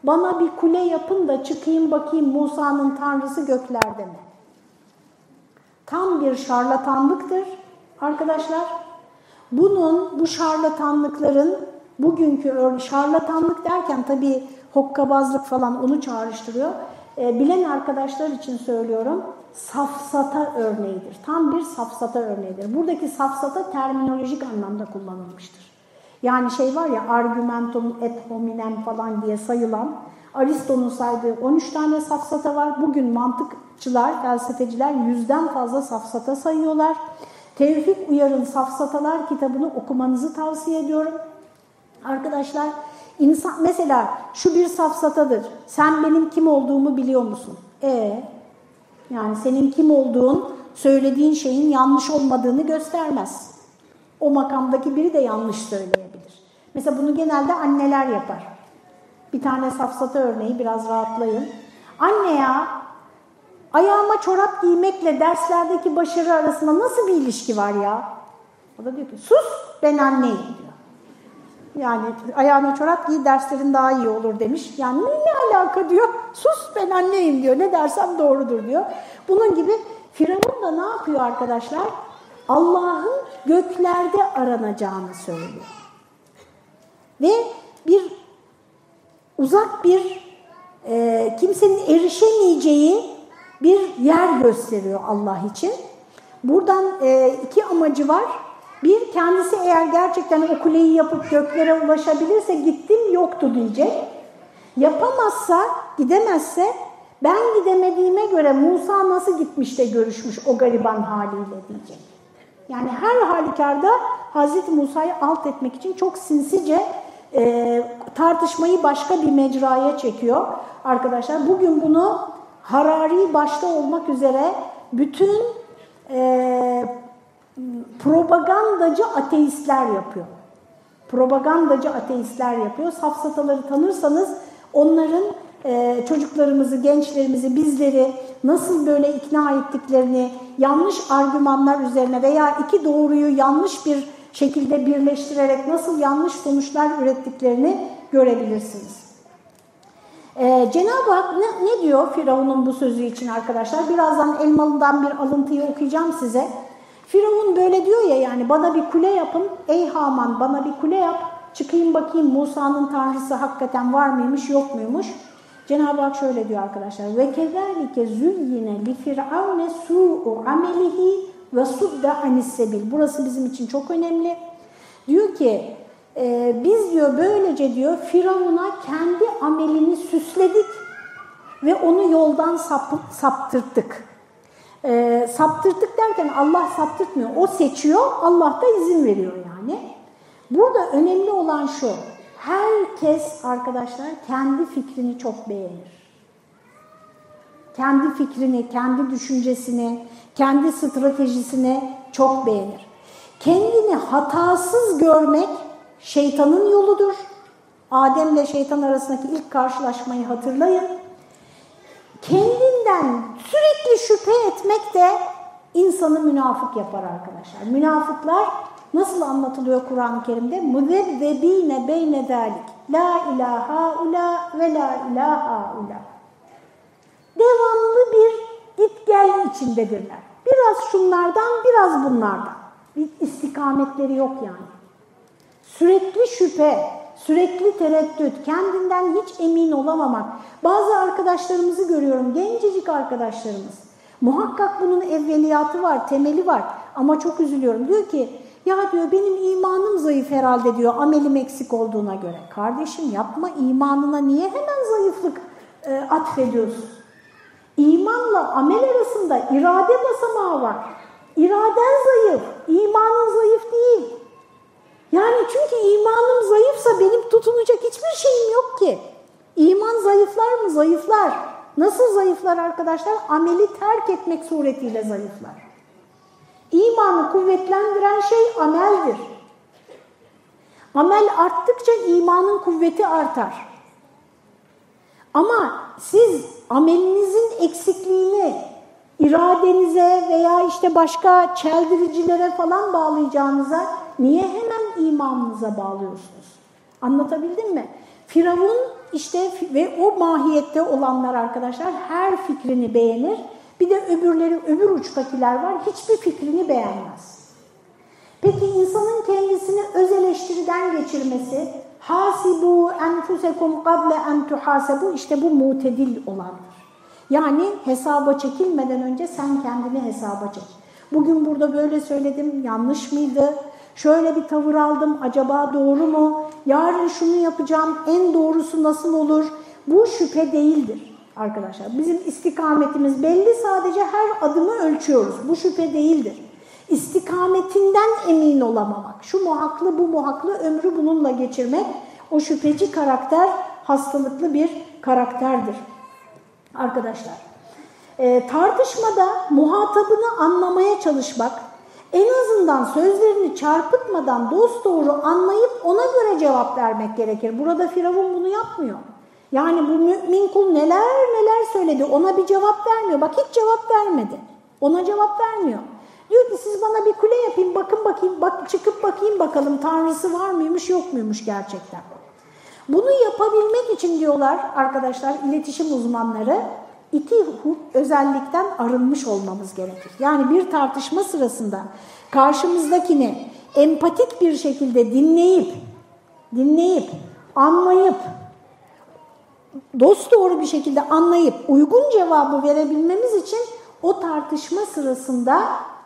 Bana bir kule yapın da çıkayım bakayım Musa'nın tanrısı göklerde mi? Tam bir şarlatanlıktır arkadaşlar. Bunun, bu şarlatanlıkların bugünkü şarlatanlık derken tabii hokkabazlık falan onu çağrıştırıyor. E, bilen arkadaşlar için söylüyorum safsata örneğidir. Tam bir safsata örneğidir. Buradaki safsata terminolojik anlamda kullanılmıştır. Yani şey var ya argumentum et hominem falan diye sayılan Aristo'nun saydığı 13 tane safsata var. Bugün mantıkçılar, felsefeciler yüzden fazla safsata sayıyorlar. Tevfik Uyar'ın Safsatalar kitabını okumanızı tavsiye ediyorum. Arkadaşlar insan mesela şu bir safsatadır. Sen benim kim olduğumu biliyor musun? E yani senin kim olduğun söylediğin şeyin yanlış olmadığını göstermez. O makamdaki biri de yanlış söyleyebilir. Mesela bunu genelde anneler yapar. Bir tane safsata örneği biraz rahatlayın. Anne ya ayağıma çorap giymekle derslerdeki başarı arasında nasıl bir ilişki var ya? O da diyor ki sus ben anneyim diyor. Yani ayağına çorap giy derslerin daha iyi olur demiş. Yani ne alaka diyor. Sus ben anneyim diyor. Ne dersem doğrudur diyor. Bunun gibi Firavun da ne yapıyor arkadaşlar? Allah'ın göklerde aranacağını söylüyor. Ve bir uzak bir e, kimsenin erişemeyeceği bir yer gösteriyor Allah için. Buradan e, iki amacı var. Bir, kendisi eğer gerçekten o kuleyi yapıp göklere ulaşabilirse gittim yoktu diyecek. Yapamazsa, gidemezse ben gidemediğime göre Musa nasıl gitmiş de görüşmüş o gariban haliyle diyecek. Yani her halükarda Hazreti Musa'yı alt etmek için çok sinsice e, tartışmayı başka bir mecraya çekiyor arkadaşlar. Bugün bunu Harari başta olmak üzere bütün e, propagandacı ateistler yapıyor. Propagandacı ateistler yapıyor. Safsataları tanırsanız onların e, çocuklarımızı, gençlerimizi, bizleri nasıl böyle ikna ettiklerini yanlış argümanlar üzerine veya iki doğruyu yanlış bir şekilde birleştirerek nasıl yanlış sonuçlar ürettiklerini görebilirsiniz. Ee, Cenab-ı Hak ne, ne diyor Firavun'un bu sözü için arkadaşlar? Birazdan Elmalı'dan bir alıntıyı okuyacağım size. Firavun böyle diyor ya yani bana bir kule yapın, ey Haman bana bir kule yap, çıkayım bakayım Musa'nın tanrısı hakikaten var mıymış yok muymuş? Cenab-ı Hak şöyle diyor arkadaşlar. Ve kezalike zuyyine li firavne su'u amelihi ve sudda anissebil. Burası bizim için çok önemli. Diyor ki e, biz diyor böylece diyor Firavun'a kendi amelini süsledik ve onu yoldan sap, saptırttık. E, saptırttık derken Allah saptırtmıyor. O seçiyor, Allah da izin veriyor yani. Burada önemli olan şu. Herkes arkadaşlar kendi fikrini çok beğenir. Kendi fikrini, kendi düşüncesini, kendi stratejisini çok beğenir. Kendini hatasız görmek şeytanın yoludur. Adem ile şeytan arasındaki ilk karşılaşmayı hatırlayın. Kendinden sürekli şüphe etmek de insanı münafık yapar arkadaşlar. Münafıklar Nasıl anlatılıyor Kur'an-ı Kerim'de? Müzebbebine beyne zalik. La ilaha ula ve la ilaha ula. Devamlı bir git gel içindedirler. Biraz şunlardan, biraz bunlardan. Bir istikametleri yok yani. Sürekli şüphe, sürekli tereddüt, kendinden hiç emin olamamak. Bazı arkadaşlarımızı görüyorum, gencecik arkadaşlarımız. Muhakkak bunun evveliyatı var, temeli var ama çok üzülüyorum. Diyor ki, ya diyor benim imanım zayıf herhalde diyor amelim eksik olduğuna göre. Kardeşim yapma imanına niye hemen zayıflık e, atfediyorsun? İmanla amel arasında irade basamağı var. İraden zayıf, imanın zayıf değil. Yani çünkü imanım zayıfsa benim tutunacak hiçbir şeyim yok ki. İman zayıflar mı? Zayıflar. Nasıl zayıflar arkadaşlar? Ameli terk etmek suretiyle zayıflar. İmanı kuvvetlendiren şey ameldir. Amel arttıkça imanın kuvveti artar. Ama siz amelinizin eksikliğini iradenize veya işte başka çeldiricilere falan bağlayacağınıza niye hemen imanınıza bağlıyorsunuz? Anlatabildim mi? Firavun işte ve o mahiyette olanlar arkadaşlar her fikrini beğenir. Bir de öbürleri, öbür uçtakiler var hiçbir fikrini beğenmez. Peki insanın kendisini öz eleştiriden geçirmesi, hasibu enfusekum kable en tuhasebu işte bu mutedil olandır. Yani hesaba çekilmeden önce sen kendini hesaba çek. Bugün burada böyle söyledim, yanlış mıydı? Şöyle bir tavır aldım, acaba doğru mu? Yarın şunu yapacağım, en doğrusu nasıl olur? Bu şüphe değildir arkadaşlar. Bizim istikametimiz belli, sadece her adımı ölçüyoruz. Bu şüphe değildir. İstikametinden emin olamamak, şu muhaklı bu muhaklı ömrü bununla geçirmek, o şüpheci karakter hastalıklı bir karakterdir arkadaşlar. E, tartışmada muhatabını anlamaya çalışmak, en azından sözlerini çarpıtmadan dosdoğru anlayıp ona göre cevap vermek gerekir. Burada Firavun bunu yapmıyor. Yani bu mümin kul neler neler söyledi ona bir cevap vermiyor. Bak hiç cevap vermedi. Ona cevap vermiyor. Diyor ki siz bana bir kule yapayım bakın bakayım bak çıkıp bakayım bakalım tanrısı var mıymış yok muymuş gerçekten. Bunu yapabilmek için diyorlar arkadaşlar iletişim uzmanları iki özellikten arınmış olmamız gerekir. Yani bir tartışma sırasında karşımızdakini empatik bir şekilde dinleyip, dinleyip, anlayıp, dost doğru bir şekilde anlayıp uygun cevabı verebilmemiz için o tartışma sırasında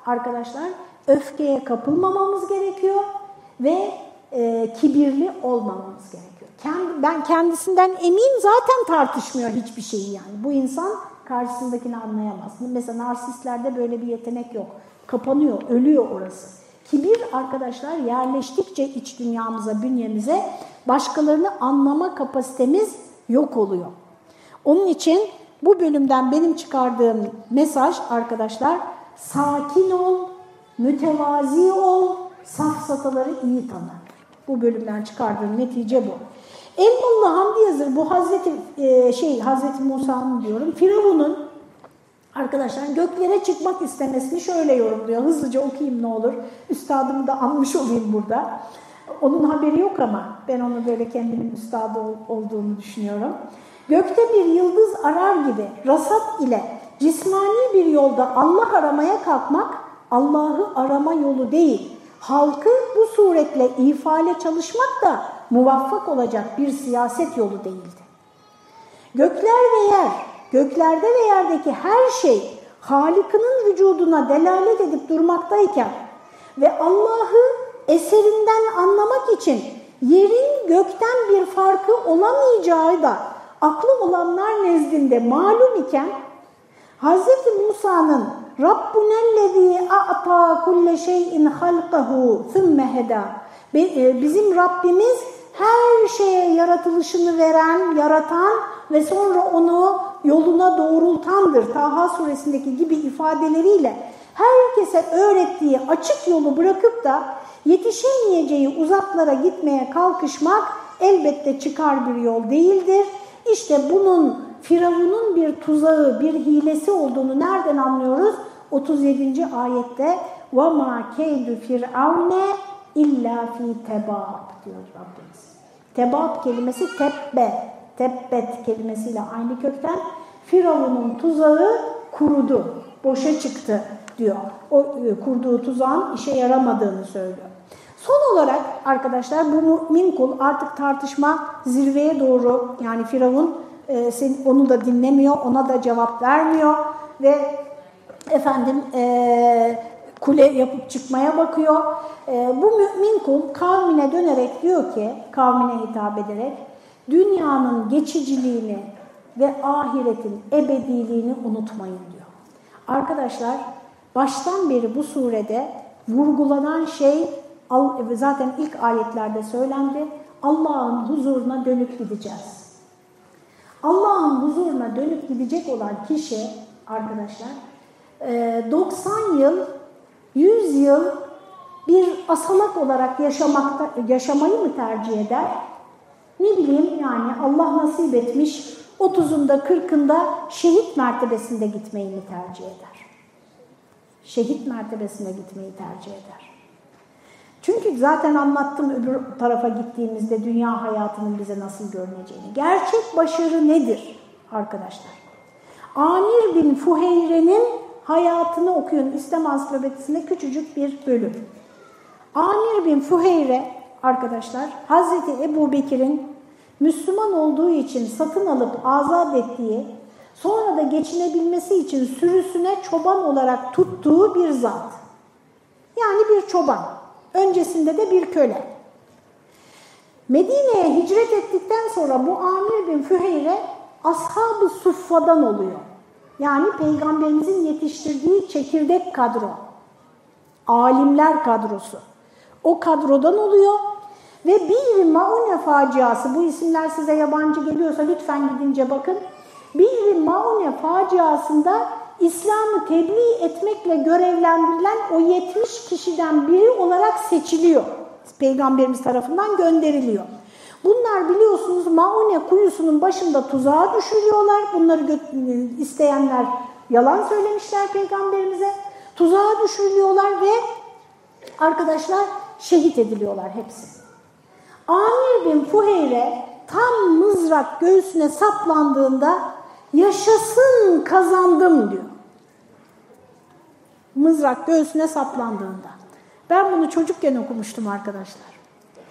arkadaşlar öfkeye kapılmamamız gerekiyor ve e, kibirli olmamamız gerekiyor. Kend, ben kendisinden emin zaten tartışmıyor hiçbir şeyi yani. Bu insan karşısındakini anlayamaz. Mesela narsistlerde böyle bir yetenek yok. Kapanıyor, ölüyor orası. Kibir arkadaşlar yerleştikçe iç dünyamıza, bünyemize başkalarını anlama kapasitemiz yok oluyor. Onun için bu bölümden benim çıkardığım mesaj arkadaşlar sakin ol, mütevazi ol, safsataları iyi tanı. Bu bölümden çıkardığım netice bu. Elmalı Hamdi Yazır bu Hazreti e, şey Hazreti Musa'nın diyorum Firavun'un arkadaşlar göklere çıkmak istemesini şöyle yorumluyor. Hızlıca okuyayım ne olur. Üstadımı da anmış olayım burada. Onun haberi yok ama ben onu böyle kendimin üstadı olduğunu düşünüyorum. Gökte bir yıldız arar gibi rasat ile cismani bir yolda Allah aramaya kalkmak Allah'ı arama yolu değil. Halkı bu suretle ifale çalışmak da muvaffak olacak bir siyaset yolu değildi. Gökler ve yer, göklerde ve yerdeki her şey Halık'ının vücuduna delalet edip durmaktayken ve Allah'ı eserinden anlamak için yerin gökten bir farkı olamayacağı da aklı olanlar nezdinde malum iken Hz. Musa'nın Rabbunellezî a'ta kulle şeyin halkahu thumme heda bizim Rabbimiz her şeye yaratılışını veren, yaratan ve sonra onu yoluna doğrultandır. Taha suresindeki gibi ifadeleriyle herkese öğrettiği açık yolu bırakıp da yetişemeyeceği uzaklara gitmeye kalkışmak elbette çıkar bir yol değildir. İşte bunun Firavun'un bir tuzağı, bir hilesi olduğunu nereden anlıyoruz? 37. ayette وَمَا كَيْدُ فِرْعَوْنَ illa fi tebab diyor Rabbimiz. Tebab kelimesi tebbe, tebbet kelimesiyle aynı kökten. Firavun'un tuzağı kurudu, boşa çıktı diyor. O e, kurduğu tuzağın işe yaramadığını söylüyor. Son olarak arkadaşlar bu mümin kul artık tartışma zirveye doğru yani Firavun e, sen, onu da dinlemiyor, ona da cevap vermiyor ve efendim e, kule yapıp çıkmaya bakıyor. E, bu mümin kul kavmine dönerek diyor ki, kavmine hitap ederek dünyanın geçiciliğini ve ahiretin ebediliğini unutmayın diyor. Arkadaşlar baştan beri bu surede vurgulanan şey zaten ilk ayetlerde söylendi. Allah'ın huzuruna dönüp gideceğiz. Allah'ın huzuruna dönüp gidecek olan kişi arkadaşlar 90 e, yıl, 100 yıl bir asalak olarak yaşamakta, yaşamayı mı tercih eder? Ne bileyim yani Allah nasip etmiş 30'unda 40'ında şehit mertebesinde gitmeyi mi tercih eder? Şehit mertebesine gitmeyi tercih eder. Çünkü zaten anlattım öbür tarafa gittiğimizde dünya hayatının bize nasıl görüneceğini. Gerçek başarı nedir arkadaşlar? Amir bin Fuheyre'nin hayatını okuyun İslam Ansiklopedisinde küçücük bir bölüm. Amir bin Fuheyre arkadaşlar Hazreti Ebu Bekir'in Müslüman olduğu için satın alıp azat ettiği, sonra da geçinebilmesi için sürüsüne çoban olarak tuttuğu bir zat. Yani bir çoban. Öncesinde de bir köle. Medine'ye hicret ettikten sonra bu Amir bin Füheyre ashab-ı suffadan oluyor. Yani peygamberimizin yetiştirdiği çekirdek kadro. Alimler kadrosu. O kadrodan oluyor ve bir Maune faciası, bu isimler size yabancı geliyorsa lütfen gidince bakın. Bir Maune faciasında İslam'ı tebliğ etmekle görevlendirilen o 70 kişiden biri olarak seçiliyor. Peygamberimiz tarafından gönderiliyor. Bunlar biliyorsunuz Maune kuyusunun başında tuzağa düşürüyorlar. Bunları isteyenler yalan söylemişler peygamberimize. Tuzağa düşürüyorlar ve arkadaşlar şehit ediliyorlar hepsi. Amir bin Fuheyre tam mızrak göğsüne saplandığında yaşasın kazandım diyor. Mızrak göğsüne saplandığında. Ben bunu çocukken okumuştum arkadaşlar.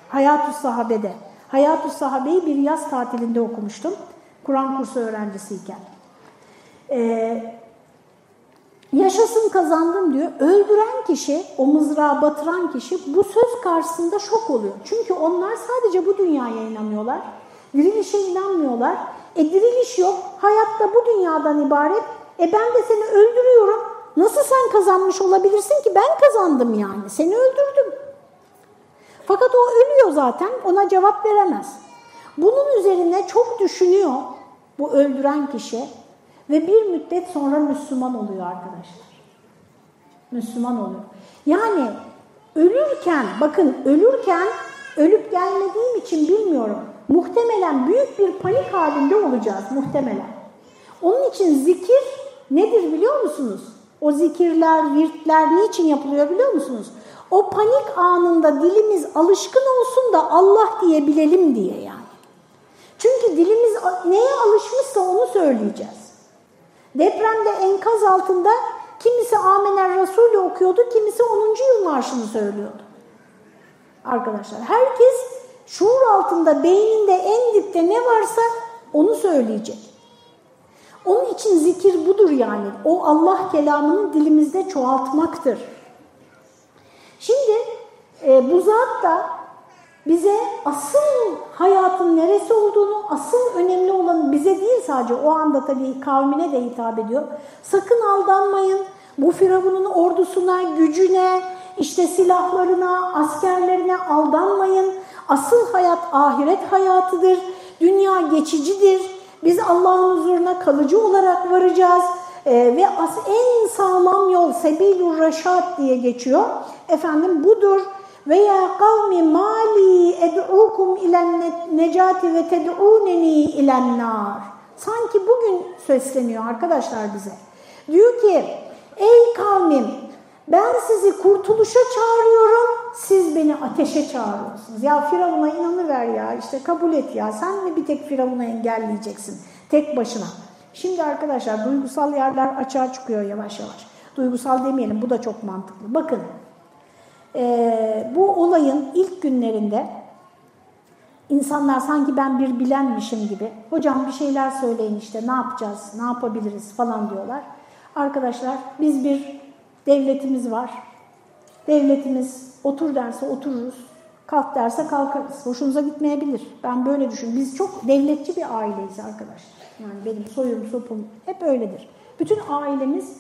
Hayat-ı Sahabe'de. Hayat-ı Sahabe'yi bir yaz tatilinde okumuştum. Kur'an kursu öğrencisiyken. Ee, yaşasın kazandım diyor. Öldüren kişi, o mızrağı batıran kişi bu söz karşısında şok oluyor. Çünkü onlar sadece bu dünyaya inanıyorlar. Dirilişe inanmıyorlar. E diriliş yok. Hayatta bu dünyadan ibaret. E ben de seni öldürüyorum. Nasıl sen kazanmış olabilirsin ki? Ben kazandım yani. Seni öldürdüm. Fakat o ölüyor zaten. Ona cevap veremez. Bunun üzerine çok düşünüyor bu öldüren kişi. Ve bir müddet sonra Müslüman oluyor arkadaşlar. Müslüman oluyor. Yani ölürken, bakın ölürken ölüp gelmediğim için bilmiyorum. Muhtemelen büyük bir panik halinde olacağız muhtemelen. Onun için zikir nedir biliyor musunuz? O zikirler, virtler niçin yapılıyor biliyor musunuz? O panik anında dilimiz alışkın olsun da Allah diyebilelim diye yani. Çünkü dilimiz neye alışmışsa onu söyleyeceğiz. Depremde enkaz altında kimisi Amener Resulü okuyordu, kimisi 10. yıl marşını söylüyordu. Arkadaşlar herkes şuur altında, beyninde en dipte ne varsa onu söyleyecek. Onun için zikir budur yani. O Allah kelamını dilimizde çoğaltmaktır. Şimdi e, bu zat da bize asıl hayatın neresi olduğunu, asıl önemli olanı bize değil sadece o anda tabii kavmine de hitap ediyor. Sakın aldanmayın. Bu Firavun'un ordusuna, gücüne, işte silahlarına, askerlerine aldanmayın. Asıl hayat ahiret hayatıdır. Dünya geçicidir. Biz Allah'ın huzuruna kalıcı olarak varacağız. Ee, ve as en sağlam yol sebilur reşat diye geçiyor. Efendim budur. Ve ya kavmi mali ed'ukum ilen necati ve ted'uneni ilen nar. Sanki bugün sesleniyor arkadaşlar bize. Diyor ki ey kavmim Ben sizi kurtuluşa çağırıyorum, siz beni ateşe çağırıyorsunuz. Ya Firavun'a inanıver ya, işte kabul et ya. Sen mi bir tek Firavun'a engelleyeceksin tek başına? Şimdi arkadaşlar duygusal yerler açığa çıkıyor yavaş yavaş. Duygusal demeyelim, bu da çok mantıklı. Bakın, e, bu olayın ilk günlerinde insanlar sanki ben bir bilenmişim gibi, hocam bir şeyler söyleyin işte ne yapacağız, ne yapabiliriz falan diyorlar. Arkadaşlar biz bir devletimiz var. Devletimiz otur derse otururuz, kalk derse kalkarız. Hoşunuza gitmeyebilir. Ben böyle düşün. Biz çok devletçi bir aileyiz arkadaşlar. Yani benim soyum, sopum hep öyledir. Bütün ailemiz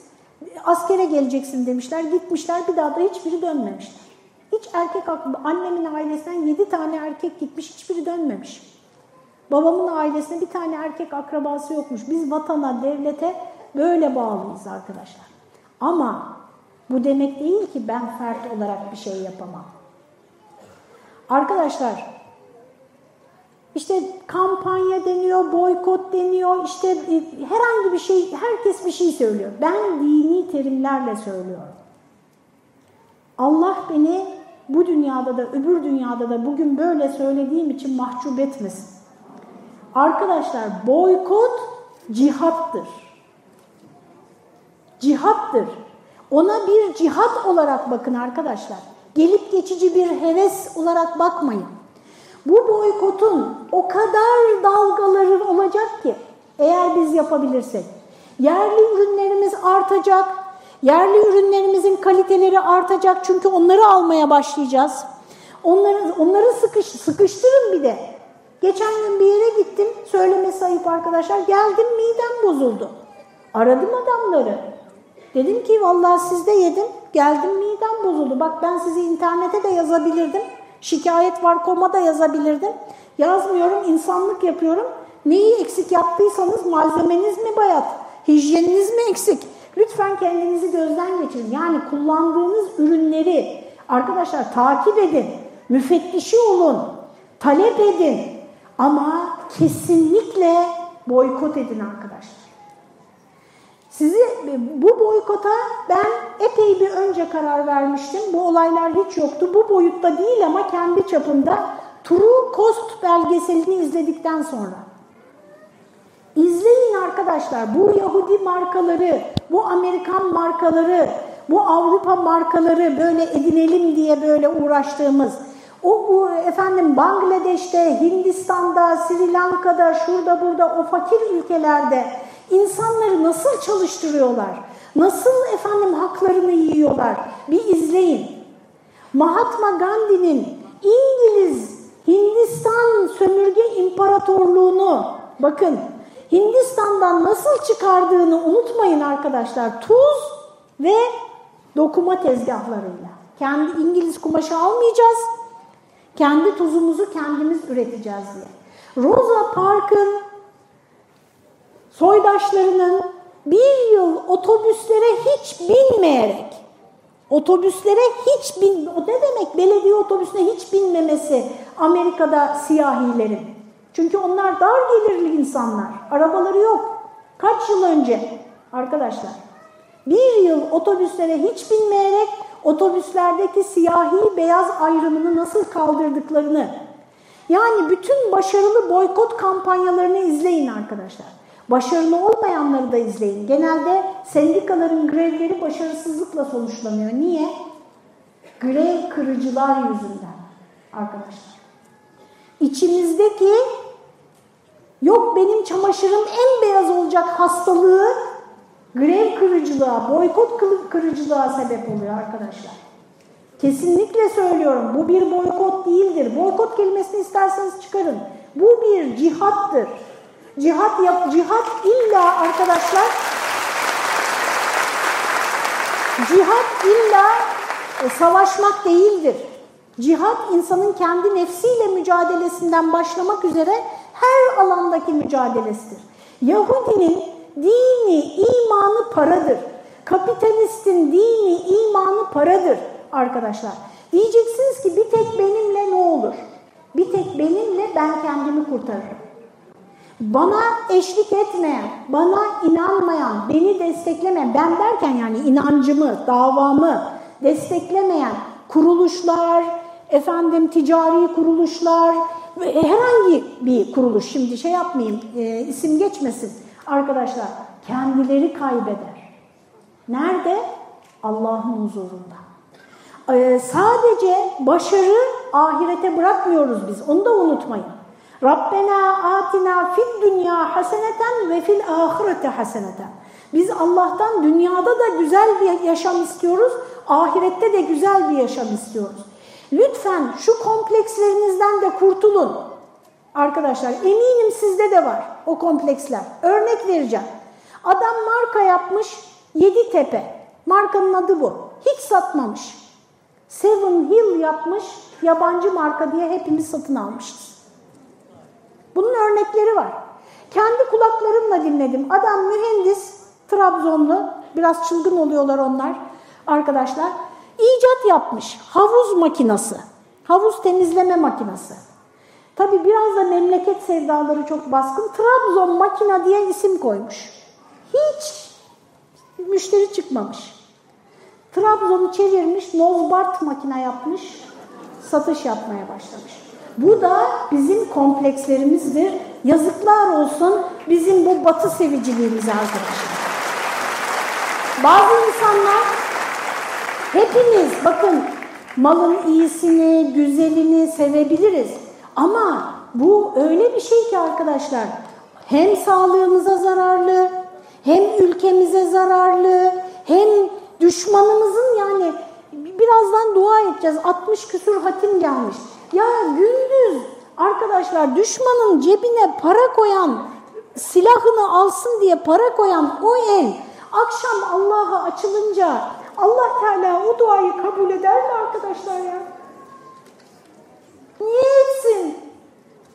askere geleceksin demişler, gitmişler bir daha da hiçbiri dönmemişler. Hiç erkek annemin ailesinden yedi tane erkek gitmiş, hiçbiri dönmemiş. Babamın ailesinde bir tane erkek akrabası yokmuş. Biz vatana, devlete böyle bağlıyız arkadaşlar. Ama bu demek değil ki ben fert olarak bir şey yapamam. Arkadaşlar işte kampanya deniyor, boykot deniyor, işte e, herhangi bir şey, herkes bir şey söylüyor. Ben dini terimlerle söylüyorum. Allah beni bu dünyada da öbür dünyada da bugün böyle söylediğim için mahcup etmesin. Arkadaşlar boykot cihattır. Cihattır. Ona bir cihat olarak bakın arkadaşlar. Gelip geçici bir heves olarak bakmayın. Bu boykotun o kadar dalgaları olacak ki eğer biz yapabilirsek. Yerli ürünlerimiz artacak, yerli ürünlerimizin kaliteleri artacak çünkü onları almaya başlayacağız. Onları, onları sıkış, sıkıştırın bir de. Geçen gün bir yere gittim, söylemesi ayıp arkadaşlar, geldim midem bozuldu. Aradım adamları. Dedim ki vallahi sizde yedim, geldim midem bozuldu. Bak ben sizi internete de yazabilirdim. Şikayet var koma da yazabilirdim. Yazmıyorum, insanlık yapıyorum. Neyi eksik yaptıysanız malzemeniz mi bayat, hijyeniniz mi eksik? Lütfen kendinizi gözden geçirin. Yani kullandığınız ürünleri arkadaşlar takip edin, müfettişi olun, talep edin. Ama kesinlikle boykot edin arkadaşlar. Sizi bu boykota ben epey bir önce karar vermiştim. Bu olaylar hiç yoktu. Bu boyutta değil ama kendi çapında True Cost belgeselini izledikten sonra. İzleyin arkadaşlar bu Yahudi markaları, bu Amerikan markaları, bu Avrupa markaları böyle edinelim diye böyle uğraştığımız o, o efendim Bangladeş'te, Hindistan'da, Sri Lanka'da, şurada burada o fakir ülkelerde insanları nasıl çalıştırıyorlar? Nasıl efendim haklarını yiyorlar? Bir izleyin. Mahatma Gandhi'nin İngiliz Hindistan sömürge imparatorluğunu bakın Hindistan'dan nasıl çıkardığını unutmayın arkadaşlar. Tuz ve dokuma tezgahlarıyla. Kendi İngiliz kumaşı almayacağız. Kendi tuzumuzu kendimiz üreteceğiz diye. Rosa Parks'ın soydaşlarının bir yıl otobüslere hiç binmeyerek, otobüslere hiç bin, o ne demek belediye otobüsüne hiç binmemesi Amerika'da siyahilerin. Çünkü onlar dar gelirli insanlar, arabaları yok. Kaç yıl önce arkadaşlar? Bir yıl otobüslere hiç binmeyerek otobüslerdeki siyahi beyaz ayrımını nasıl kaldırdıklarını, yani bütün başarılı boykot kampanyalarını izleyin arkadaşlar. Başarılı olmayanları da izleyin. Genelde sendikaların grevleri başarısızlıkla sonuçlanıyor. Niye? Grev kırıcılar yüzünden arkadaşlar. İçimizdeki yok benim çamaşırım en beyaz olacak hastalığı grev kırıcılığa, boykot kırıcılığa sebep oluyor arkadaşlar. Kesinlikle söylüyorum bu bir boykot değildir. Boykot kelimesini isterseniz çıkarın. Bu bir cihattır. Cihat yap, cihat illa arkadaşlar cihat illa e, savaşmak değildir. Cihat insanın kendi nefsiyle mücadelesinden başlamak üzere her alandaki mücadelesidir. Yahudinin dini, imanı paradır. Kapitalistin dini, imanı paradır arkadaşlar. Diyeceksiniz ki bir tek benimle ne olur? Bir tek benimle ben kendimi kurtarırım. Bana eşlik etmeyen, bana inanmayan, beni desteklemeyen, ben derken yani inancımı, davamı, desteklemeyen kuruluşlar, efendim ticari kuruluşlar herhangi bir kuruluş şimdi şey yapmayayım e, isim geçmesin arkadaşlar kendileri kaybeder. Nerede? Allah'ın huzurunda. Ee, sadece başarı ahirete bırakmıyoruz biz. Onu da unutmayın. Rabbena atina fid dünya haseneten ve fil ahirete haseneten. Biz Allah'tan dünyada da güzel bir yaşam istiyoruz, ahirette de güzel bir yaşam istiyoruz. Lütfen şu komplekslerinizden de kurtulun. Arkadaşlar eminim sizde de var o kompleksler. Örnek vereceğim. Adam marka yapmış Yeditepe. Markanın adı bu. Hiç satmamış. Seven Hill yapmış yabancı marka diye hepimiz satın almışız. Bunun örnekleri var. Kendi kulaklarımla dinledim. Adam mühendis, Trabzonlu, biraz çılgın oluyorlar onlar arkadaşlar. İcat yapmış. Havuz makinası. Havuz temizleme makinası. Tabi biraz da memleket sevdaları çok baskın. Trabzon makina diye isim koymuş. Hiç müşteri çıkmamış. Trabzon'u çevirmiş, Nozbart makine yapmış, satış yapmaya başlamış. Bu da bizim komplekslerimizdir. Yazıklar olsun bizim bu batı seviciliğimize arkadaşlar. Bazı insanlar hepimiz bakın malın iyisini, güzelini sevebiliriz. Ama bu öyle bir şey ki arkadaşlar hem sağlığımıza zararlı, hem ülkemize zararlı, hem düşmanımızın yani birazdan dua edeceğiz. 60 küsur hatim gelmiş. Ya gündüz arkadaşlar düşmanın cebine para koyan, silahını alsın diye para koyan o el akşam Allah'a açılınca Allah Teala o duayı kabul eder mi arkadaşlar ya? Niye etsin?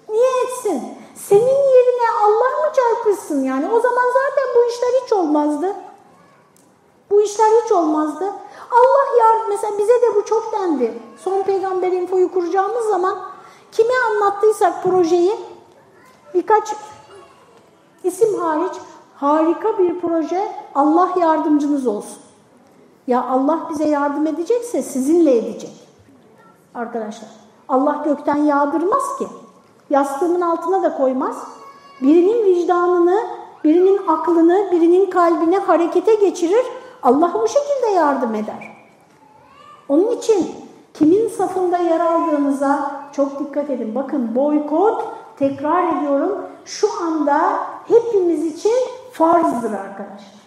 Niye etsin? Senin yerine Allah mı çarpışsın yani? O zaman zaten bu işler hiç olmazdı. Bu işler hiç olmazdı. Allah yardım, mesela bize de bu çok dendi. Son peygamber infoyu kuracağımız zaman kime anlattıysak projeyi birkaç isim hariç harika bir proje Allah yardımcınız olsun. Ya Allah bize yardım edecekse sizinle edecek. Arkadaşlar Allah gökten yağdırmaz ki. Yastığımın altına da koymaz. Birinin vicdanını, birinin aklını, birinin kalbini harekete geçirir. Allah bu şekilde yardım eder. Onun için kimin safında yer aldığınıza çok dikkat edin. Bakın boykot, tekrar ediyorum, şu anda hepimiz için farzdır arkadaşlar.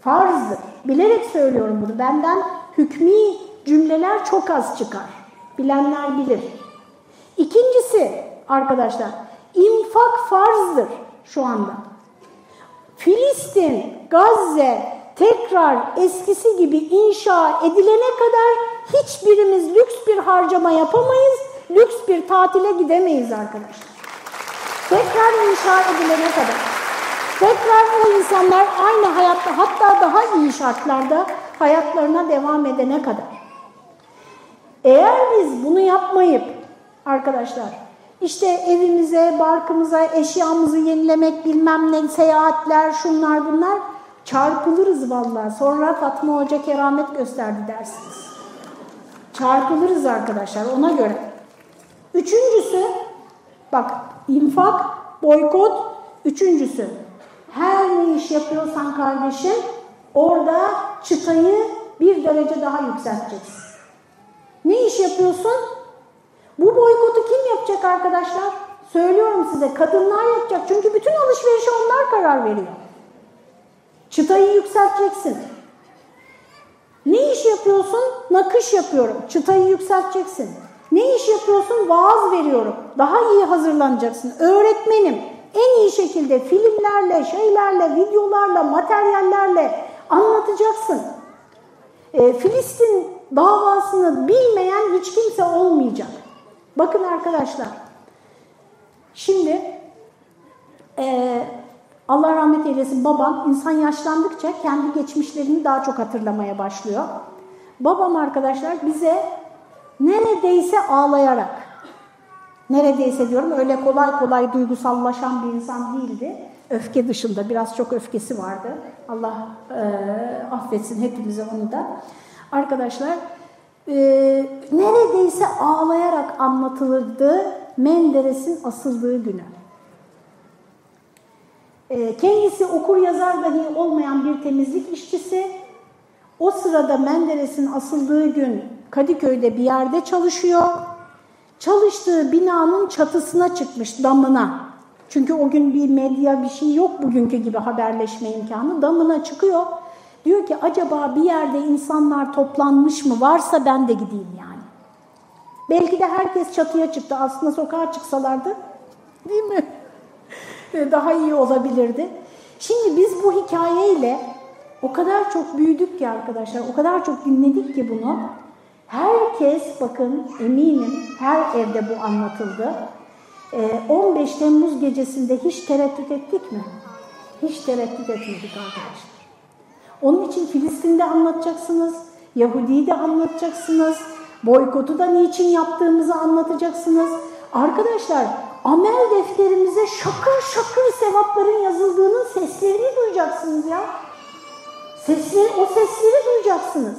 Farzdır. Bilerek söylüyorum bunu. Benden hükmü cümleler çok az çıkar. Bilenler bilir. İkincisi arkadaşlar, infak farzdır şu anda. Filistin, Gazze tekrar eskisi gibi inşa edilene kadar hiçbirimiz lüks bir harcama yapamayız, lüks bir tatile gidemeyiz arkadaşlar. Tekrar inşa edilene kadar. Tekrar o insanlar aynı hayatta hatta daha iyi şartlarda hayatlarına devam edene kadar. Eğer biz bunu yapmayıp arkadaşlar işte evimize, barkımıza, eşyamızı yenilemek bilmem ne, seyahatler, şunlar bunlar çarpılırız vallahi. Sonra Fatma Hoca keramet gösterdi dersiniz. Çarpılırız arkadaşlar ona göre. Üçüncüsü, bak infak, boykot. Üçüncüsü, her ne iş yapıyorsan kardeşim orada çıtayı bir derece daha yükselteceksin. Ne iş yapıyorsun? Bu boykotu kim yapacak arkadaşlar? Söylüyorum size kadınlar yapacak. Çünkü bütün alışverişe onlar karar veriyor. Çıtayı yükselteceksin. Ne iş yapıyorsun? Nakış yapıyorum. Çıtayı yükselteceksin. Ne iş yapıyorsun? Vaaz veriyorum. Daha iyi hazırlanacaksın. Öğretmenim. En iyi şekilde filmlerle, şeylerle, videolarla, materyallerle anlatacaksın. E, Filistin davasını bilmeyen hiç kimse olmayacak. Bakın arkadaşlar, şimdi e, Allah rahmet eylesin babam insan yaşlandıkça kendi geçmişlerini daha çok hatırlamaya başlıyor. Babam arkadaşlar bize neredeyse ağlayarak, neredeyse diyorum öyle kolay kolay duygusallaşan bir insan değildi. Öfke dışında biraz çok öfkesi vardı. Allah e, affetsin hepimize onu da. Arkadaşlar e, neredeyse ağlayarak anlatılırdı Menderes'in asıldığı günü. E, kendisi okur yazar dahi olmayan bir temizlik işçisi. O sırada Menderes'in asıldığı gün Kadıköy'de bir yerde çalışıyor. Çalıştığı binanın çatısına çıkmış, damına. Çünkü o gün bir medya bir şey yok bugünkü gibi haberleşme imkanı. Damına çıkıyor. Diyor ki acaba bir yerde insanlar toplanmış mı varsa ben de gideyim yani. Belki de herkes çatıya çıktı. Aslında sokağa çıksalardı değil mi? Daha iyi olabilirdi. Şimdi biz bu hikayeyle o kadar çok büyüdük ki arkadaşlar, o kadar çok dinledik ki bunu. Herkes bakın eminim her evde bu anlatıldı. 15 ee, Temmuz gecesinde hiç tereddüt ettik mi? Hiç tereddüt etmedik arkadaşlar. Onun için Filistin'de anlatacaksınız, Yahudi'yi de anlatacaksınız, boykotu da niçin yaptığımızı anlatacaksınız. Arkadaşlar amel defterimize şakır şakır sevapların yazıldığının seslerini duyacaksınız ya. Sesleri, o sesleri duyacaksınız.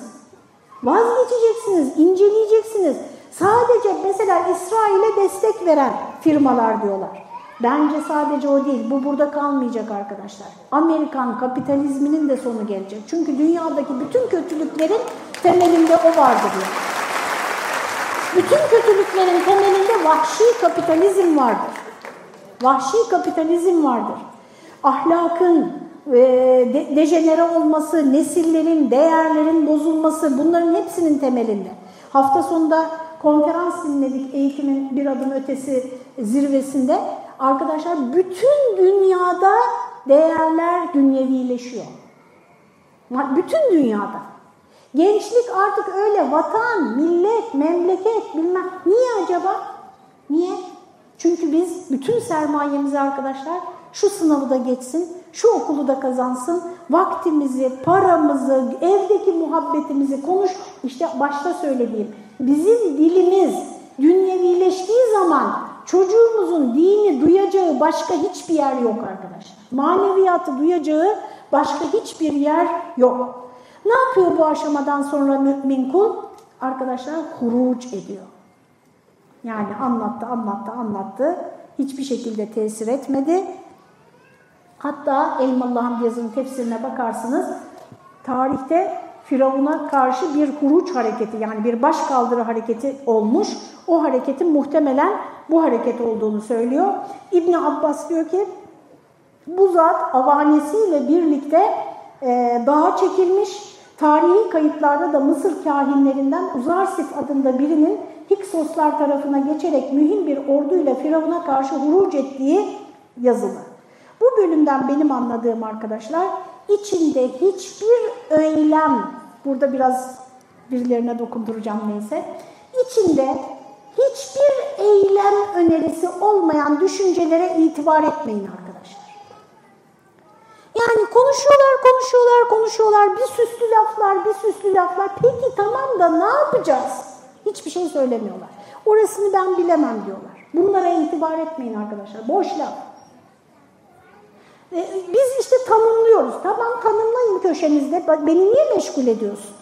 Vazgeçeceksiniz, inceleyeceksiniz. Sadece mesela İsrail'e destek veren firmalar diyorlar. Bence sadece o değil. Bu burada kalmayacak arkadaşlar. Amerikan kapitalizminin de sonu gelecek. Çünkü dünyadaki bütün kötülüklerin temelinde o vardır. Yani. Bütün kötülüklerin temelinde vahşi kapitalizm vardır. Vahşi kapitalizm vardır. Ahlakın e, de, dejenere olması, nesillerin, değerlerin bozulması bunların hepsinin temelinde. Hafta sonunda konferans dinledik eğitimin bir adım ötesi zirvesinde. Arkadaşlar bütün dünyada değerler dünyevileşiyor. Bütün dünyada. Gençlik artık öyle vatan, millet, memleket bilmem. Niye acaba? Niye? Çünkü biz bütün sermayemizi arkadaşlar şu sınavı da geçsin, şu okulu da kazansın, vaktimizi, paramızı, evdeki muhabbetimizi konuş. İşte başta söylediğim bizim dilimiz dünyevileştiği zaman çocuğumuzun dini duyacağı başka hiçbir yer yok arkadaşlar. Maneviyatı duyacağı başka hiçbir yer yok. Ne yapıyor bu aşamadan sonra mümin kul? Arkadaşlar huruc ediyor. Yani anlattı, anlattı, anlattı. Hiçbir şekilde tesir etmedi. Hatta Elmalı Hamdi yazının tefsirine bakarsınız. Tarihte Firavun'a karşı bir huruç hareketi yani bir baş kaldırı hareketi olmuş. O hareketin muhtemelen bu hareket olduğunu söylüyor. İbn Abbas diyor ki bu zat avanesiyle birlikte e, dağa çekilmiş. Tarihi kayıtlarda da Mısır kahinlerinden Uzarsif adında birinin Hiksoslar tarafına geçerek mühim bir orduyla Firavun'a karşı huruc ettiği yazılı. Bu bölümden benim anladığım arkadaşlar içinde hiçbir eylem, burada biraz birilerine dokunduracağım neyse, içinde hiçbir eylem önerisi olmayan düşüncelere itibar etmeyin arkadaşlar. Yani konuşuyorlar, konuşuyorlar, konuşuyorlar, bir süslü laflar, bir süslü laflar. Peki tamam da ne yapacağız? Hiçbir şey söylemiyorlar. Orasını ben bilemem diyorlar. Bunlara itibar etmeyin arkadaşlar. Boş laf. E, biz işte tanımlıyoruz. Tamam tanımlayın köşenizde. Beni niye meşgul ediyorsun?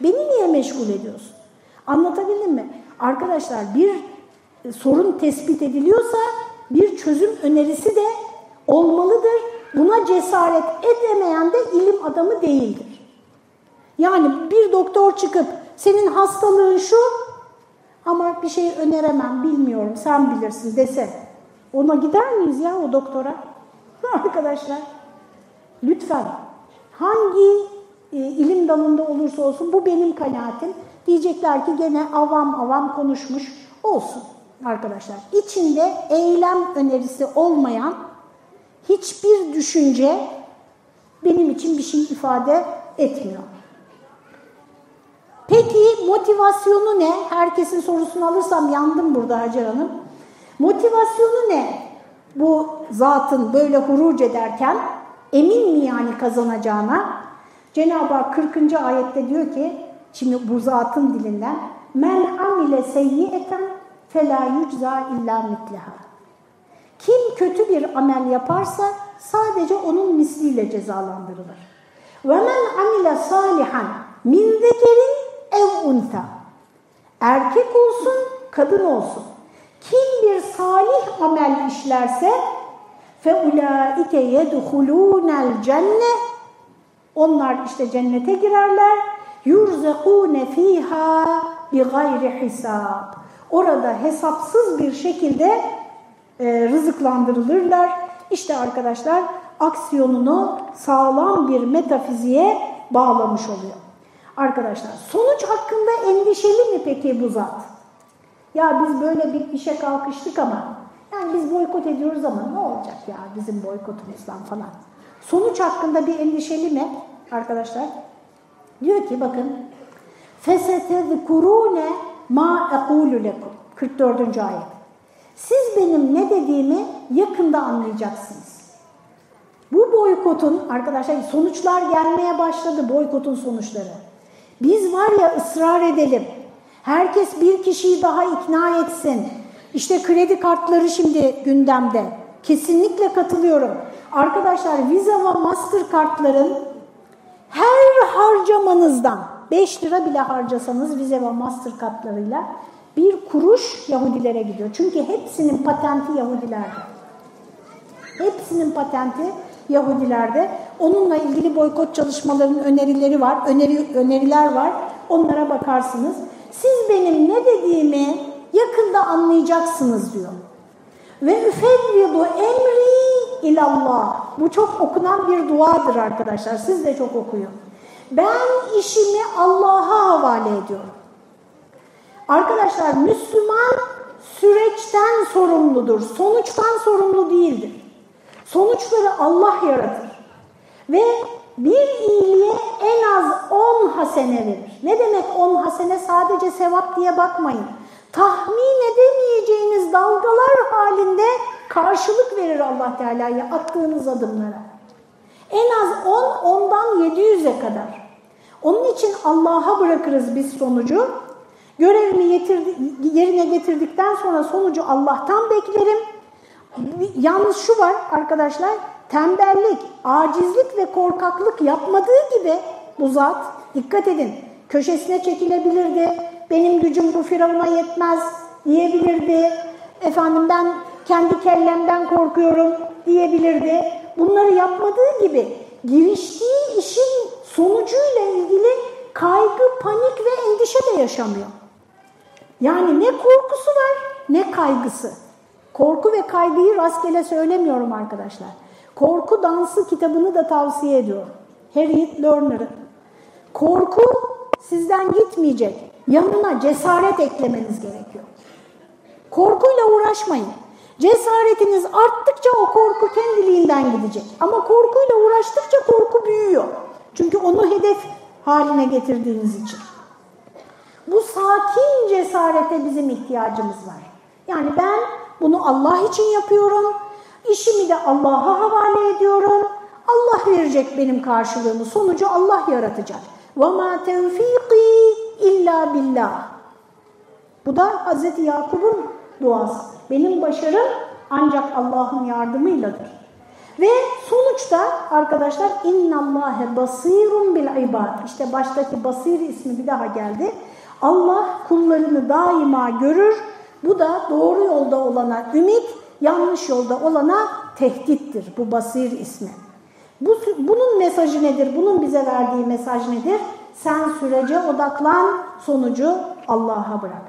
Beni niye meşgul ediyorsun? Anlatabildim mi? Arkadaşlar bir sorun tespit ediliyorsa bir çözüm önerisi de olmalıdır. Buna cesaret edemeyen de ilim adamı değildir. Yani bir doktor çıkıp senin hastalığın şu ama bir şey öneremem bilmiyorum sen bilirsin dese ona gider miyiz ya o doktora? Arkadaşlar lütfen hangi e, ilim dalında olursa olsun bu benim kanaatim. Diyecekler ki gene avam avam konuşmuş olsun arkadaşlar. İçinde eylem önerisi olmayan hiçbir düşünce benim için bir şey ifade etmiyor. Peki motivasyonu ne? Herkesin sorusunu alırsam yandım burada Hacer Hanım. Motivasyonu ne? Bu zatın böyle huruc ederken emin mi yani kazanacağına? Cenab-ı Hak 40. ayette diyor ki, şimdi bu zatın dilinden, men amile seyyiyeten felâ yucza illa mitleha. Kim kötü bir amel yaparsa sadece onun misliyle cezalandırılır. Ve men amile salihan min zekerin ev unta. Erkek olsun, kadın olsun. Kim bir salih amel işlerse فَاُولَٰئِكَ يَدْخُلُونَ الْجَنَّةِ Onlar işte cennete girerler. يُرْزَقُونَ ف۪يهَا بِغَيْرِ حِسَابٍ Orada hesapsız bir şekilde e, rızıklandırılırlar. İşte arkadaşlar aksiyonunu sağlam bir metafiziğe bağlamış oluyor. Arkadaşlar sonuç hakkında endişeli mi peki bu zat? Ya biz böyle bir işe kalkıştık ama yani biz boykot ediyoruz ama ne olacak ya bizim boykotumuzdan falan. Sonuç hakkında bir endişeli mi arkadaşlar? Diyor ki bakın فَسَتَذْكُرُونَ ma اَقُولُ لَكُمْ 44. ayet. Siz benim ne dediğimi yakında anlayacaksınız. Bu boykotun arkadaşlar sonuçlar gelmeye başladı boykotun sonuçları. Biz var ya ısrar edelim. Herkes bir kişiyi daha ikna etsin. İşte kredi kartları şimdi gündemde. Kesinlikle katılıyorum. Arkadaşlar Visa ve Mastercard'ların her harcamanızdan 5 lira bile harcasanız Visa ve Mastercard'larıyla bir kuruş Yahudilere gidiyor. Çünkü hepsinin patenti Yahudilerde. Hepsinin patenti Yahudilerde. Onunla ilgili boykot çalışmalarının önerileri var, öneri, öneriler var. Onlara bakarsınız. Siz benim ne dediğimi yakında anlayacaksınız diyor. Ve üfevvidu emri ilallah. Bu çok okunan bir duadır arkadaşlar. Siz de çok okuyun. Ben işimi Allah'a havale ediyorum. Arkadaşlar Müslüman süreçten sorumludur. Sonuçtan sorumlu değildir. Sonuçları Allah yaratır. Ve bir iyiliğe en az 10 hasene verir. Ne demek 10 hasene? Sadece sevap diye bakmayın. Tahmin edemeyeceğiniz dalgalar halinde karşılık verir Allah Teala'ya attığınız adımlara. En az 10, ondan 700'e kadar. Onun için Allah'a bırakırız biz sonucu. Görevimi yetirdi, yerine getirdikten sonra sonucu Allah'tan beklerim. Yalnız şu var arkadaşlar, tembellik, acizlik ve korkaklık yapmadığı gibi bu zat, dikkat edin, köşesine çekilebilirdi, benim gücüm bu firavuna yetmez diyebilirdi, efendim ben kendi kellemden korkuyorum diyebilirdi. Bunları yapmadığı gibi giriştiği işin sonucuyla ilgili kaygı, panik ve endişe de yaşamıyor. Yani ne korkusu var ne kaygısı. Korku ve kaygıyı rastgele söylemiyorum arkadaşlar. Korku Dansı kitabını da tavsiye ediyorum. Harriet Lerner'ın. Korku sizden gitmeyecek. Yanına cesaret eklemeniz gerekiyor. Korkuyla uğraşmayın. Cesaretiniz arttıkça o korku kendiliğinden gidecek. Ama korkuyla uğraştıkça korku büyüyor. Çünkü onu hedef haline getirdiğiniz için. Bu sakin cesarete bizim ihtiyacımız var. Yani ben bunu Allah için yapıyorum. İşimi de Allah'a havale ediyorum. Allah verecek benim karşılığımı. Sonucu Allah yaratacak. وَمَا تَوْفِيقِي illa billah. Bu da Hz. Yakup'un duası. Benim başarım ancak Allah'ın yardımıyladır. Ve sonuçta arkadaşlar innallâhe basirun bil ibad. İşte baştaki basir ismi bir daha geldi. Allah kullarını daima görür. Bu da doğru yolda olana ümit, yanlış yolda olana tehdittir bu basir ismi. Bu, bunun mesajı nedir? Bunun bize verdiği mesaj nedir? Sen sürece odaklan, sonucu Allah'a bırak.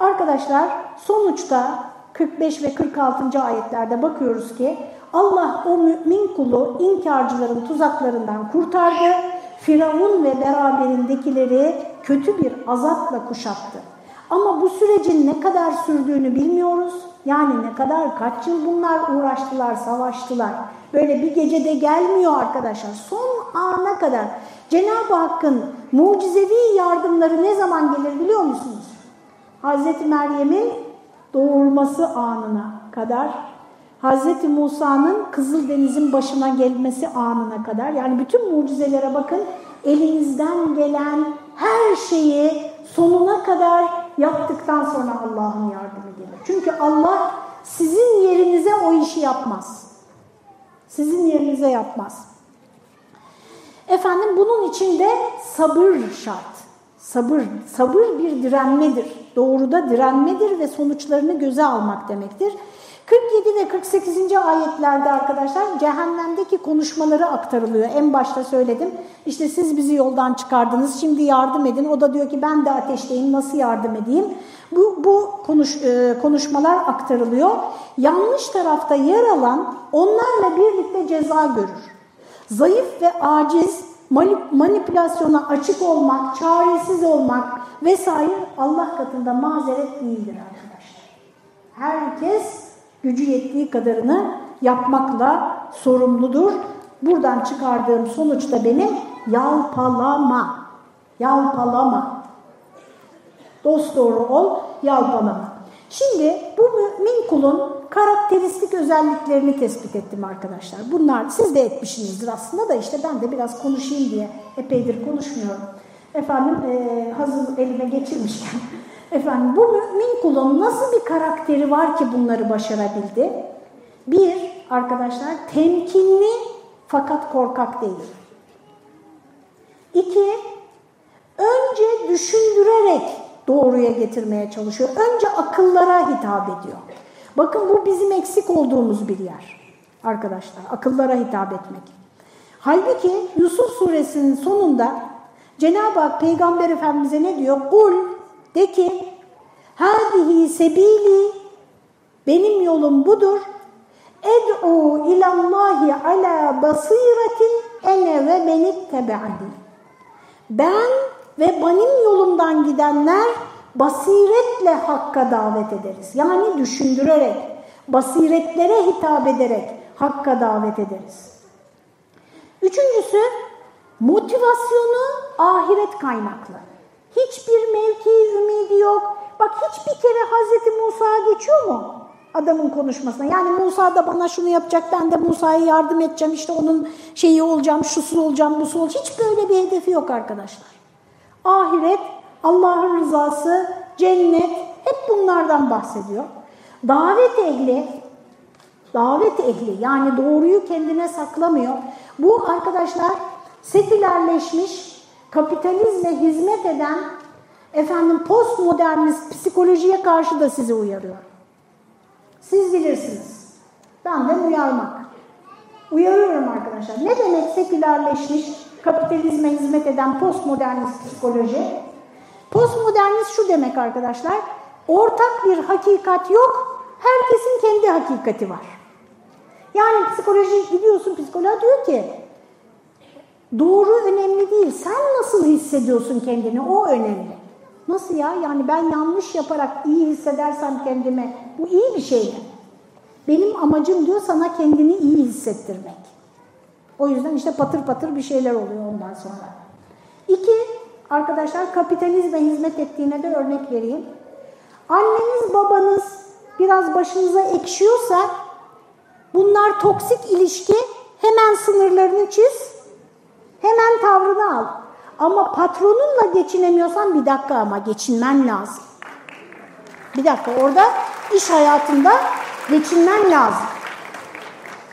Arkadaşlar sonuçta 45 ve 46. ayetlerde bakıyoruz ki Allah o mümin kulu inkarcıların tuzaklarından kurtardı. Firavun ve beraberindekileri kötü bir azapla kuşattı. Ama bu sürecin ne kadar sürdüğünü bilmiyoruz. Yani ne kadar, kaç yıl bunlar uğraştılar, savaştılar. Böyle bir gecede gelmiyor arkadaşlar. Son ana kadar Cenab-ı Hakk'ın mucizevi yardımları ne zaman gelir biliyor musunuz? Hazreti Meryem'in doğurması anına kadar, Hazreti Musa'nın Kızıldeniz'in başına gelmesi anına kadar, yani bütün mucizelere bakın, elinizden gelen her şeyi sonuna kadar yaptıktan sonra Allah'ın yardımı gelir. Çünkü Allah sizin yerinize o işi yapmaz. Sizin yerinize yapmaz. Efendim, bunun için de sabır şart. Sabır, sabır bir direnmedir. Doğruda direnmedir ve sonuçlarını göze almak demektir. 47 ve 48. ayetlerde arkadaşlar cehennemdeki konuşmaları aktarılıyor. En başta söyledim. İşte siz bizi yoldan çıkardınız, şimdi yardım edin. O da diyor ki ben de ateşteyim, nasıl yardım edeyim? Bu, bu konuş, e, konuşmalar aktarılıyor. Yanlış tarafta yer alan onlarla birlikte ceza görür. Zayıf ve aciz, manipülasyona açık olmak, çaresiz olmak vesaire Allah katında mazeret değildir arkadaşlar. Herkes gücü yettiği kadarını yapmakla sorumludur. Buradan çıkardığım sonuç da benim yalpalama. Yalpalama. Dost doğru ol, yalpalama. Şimdi bu mümin kulun karakteristik özelliklerini tespit ettim arkadaşlar. Bunlar siz de etmişsinizdir aslında da işte ben de biraz konuşayım diye epeydir konuşmuyorum. Efendim e, hazır elime geçirmişken Efendim bu mümin kulun nasıl bir karakteri var ki bunları başarabildi? Bir, arkadaşlar temkinli fakat korkak değil. İki, önce düşündürerek doğruya getirmeye çalışıyor. Önce akıllara hitap ediyor. Bakın bu bizim eksik olduğumuz bir yer arkadaşlar. Akıllara hitap etmek. Halbuki Yusuf suresinin sonunda Cenab-ı Hak Peygamber Efendimiz'e ne diyor? Kul de ki, hâzihi sebili, benim yolum budur. Ed'u ilallahi ala basiretin ene ve menik tebe'adi. Ben ve benim yolumdan gidenler basiretle hakka davet ederiz. Yani düşündürerek, basiretlere hitap ederek hakka davet ederiz. Üçüncüsü, motivasyonu ahiret kaynaklı. Hiçbir mevki ümidi yok. Bak hiçbir kere Hazreti Musa geçiyor mu adamın konuşmasına? Yani Musa da bana şunu yapacak, ben de Musa'ya yardım edeceğim, işte onun şeyi olacağım, şusu olacağım, busu olacağım. Hiç böyle bir hedefi yok arkadaşlar. Ahiret, Allah'ın rızası, cennet hep bunlardan bahsediyor. Davet ehli, davet ehli yani doğruyu kendine saklamıyor. Bu arkadaşlar sekülerleşmiş, kapitalizme hizmet eden efendim postmodernist psikolojiye karşı da sizi uyarıyor. Siz bilirsiniz. Ben de uyarmak. Uyarıyorum arkadaşlar. Ne demek sekülerleşmiş, kapitalizme hizmet eden postmodernist psikoloji? Postmodernist şu demek arkadaşlar. Ortak bir hakikat yok. Herkesin kendi hakikati var. Yani psikoloji gidiyorsun psikoloğa diyor ki Doğru önemli değil. Sen nasıl hissediyorsun kendini? O önemli. Nasıl ya? Yani ben yanlış yaparak iyi hissedersem kendime bu iyi bir şey mi? Benim amacım diyor sana kendini iyi hissettirmek. O yüzden işte patır patır bir şeyler oluyor ondan sonra. İki, arkadaşlar kapitalizme hizmet ettiğine de örnek vereyim. Anneniz babanız biraz başınıza ekşiyorsa bunlar toksik ilişki hemen sınırlarını çiz Hemen tavrını al. Ama patronunla geçinemiyorsan bir dakika ama geçinmen lazım. Bir dakika orada iş hayatında geçinmen lazım.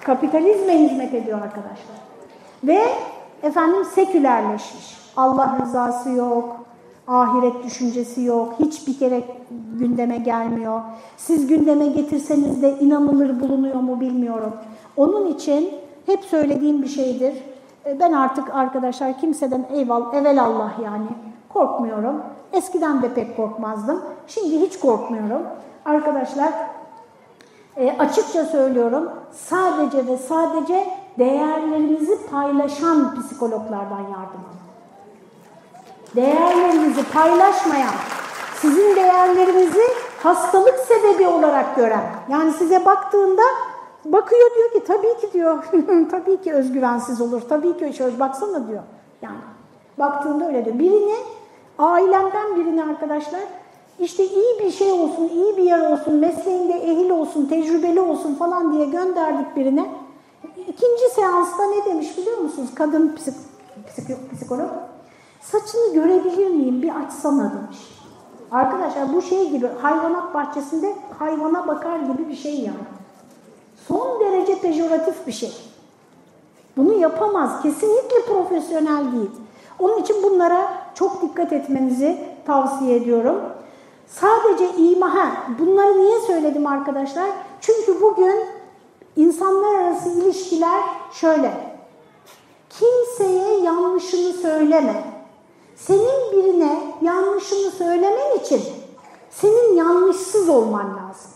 Kapitalizme hizmet ediyor arkadaşlar. Ve efendim sekülerleşmiş. Allah rızası yok, ahiret düşüncesi yok, hiçbir kere gündeme gelmiyor. Siz gündeme getirseniz de inanılır bulunuyor mu bilmiyorum. Onun için hep söylediğim bir şeydir. E, ben artık arkadaşlar kimseden eyval, Allah yani korkmuyorum. Eskiden de pek korkmazdım. Şimdi hiç korkmuyorum. Arkadaşlar e, açıkça söylüyorum sadece ve sadece değerlerinizi paylaşan psikologlardan yardım alın. Değerlerinizi paylaşmayan, sizin değerlerinizi hastalık sebebi olarak gören, yani size baktığında Bakıyor diyor ki tabii ki diyor, tabii ki özgüvensiz olur, tabii ki şöyle baksana diyor. Yani baktığında öyle diyor. Birini, ailemden birini arkadaşlar, işte iyi bir şey olsun, iyi bir yer olsun, mesleğinde ehil olsun, tecrübeli olsun falan diye gönderdik birine. İkinci seansta ne demiş biliyor musunuz? Kadın psik psik psikolog. Saçını görebilir miyim bir açsana demiş. Arkadaşlar bu şey gibi hayvanat bahçesinde hayvana bakar gibi bir şey yani. Son derece pejoratif bir şey. Bunu yapamaz. Kesinlikle profesyonel değil. Onun için bunlara çok dikkat etmenizi tavsiye ediyorum. Sadece imaha, bunları niye söyledim arkadaşlar? Çünkü bugün insanlar arası ilişkiler şöyle. Kimseye yanlışını söyleme. Senin birine yanlışını söylemen için senin yanlışsız olman lazım.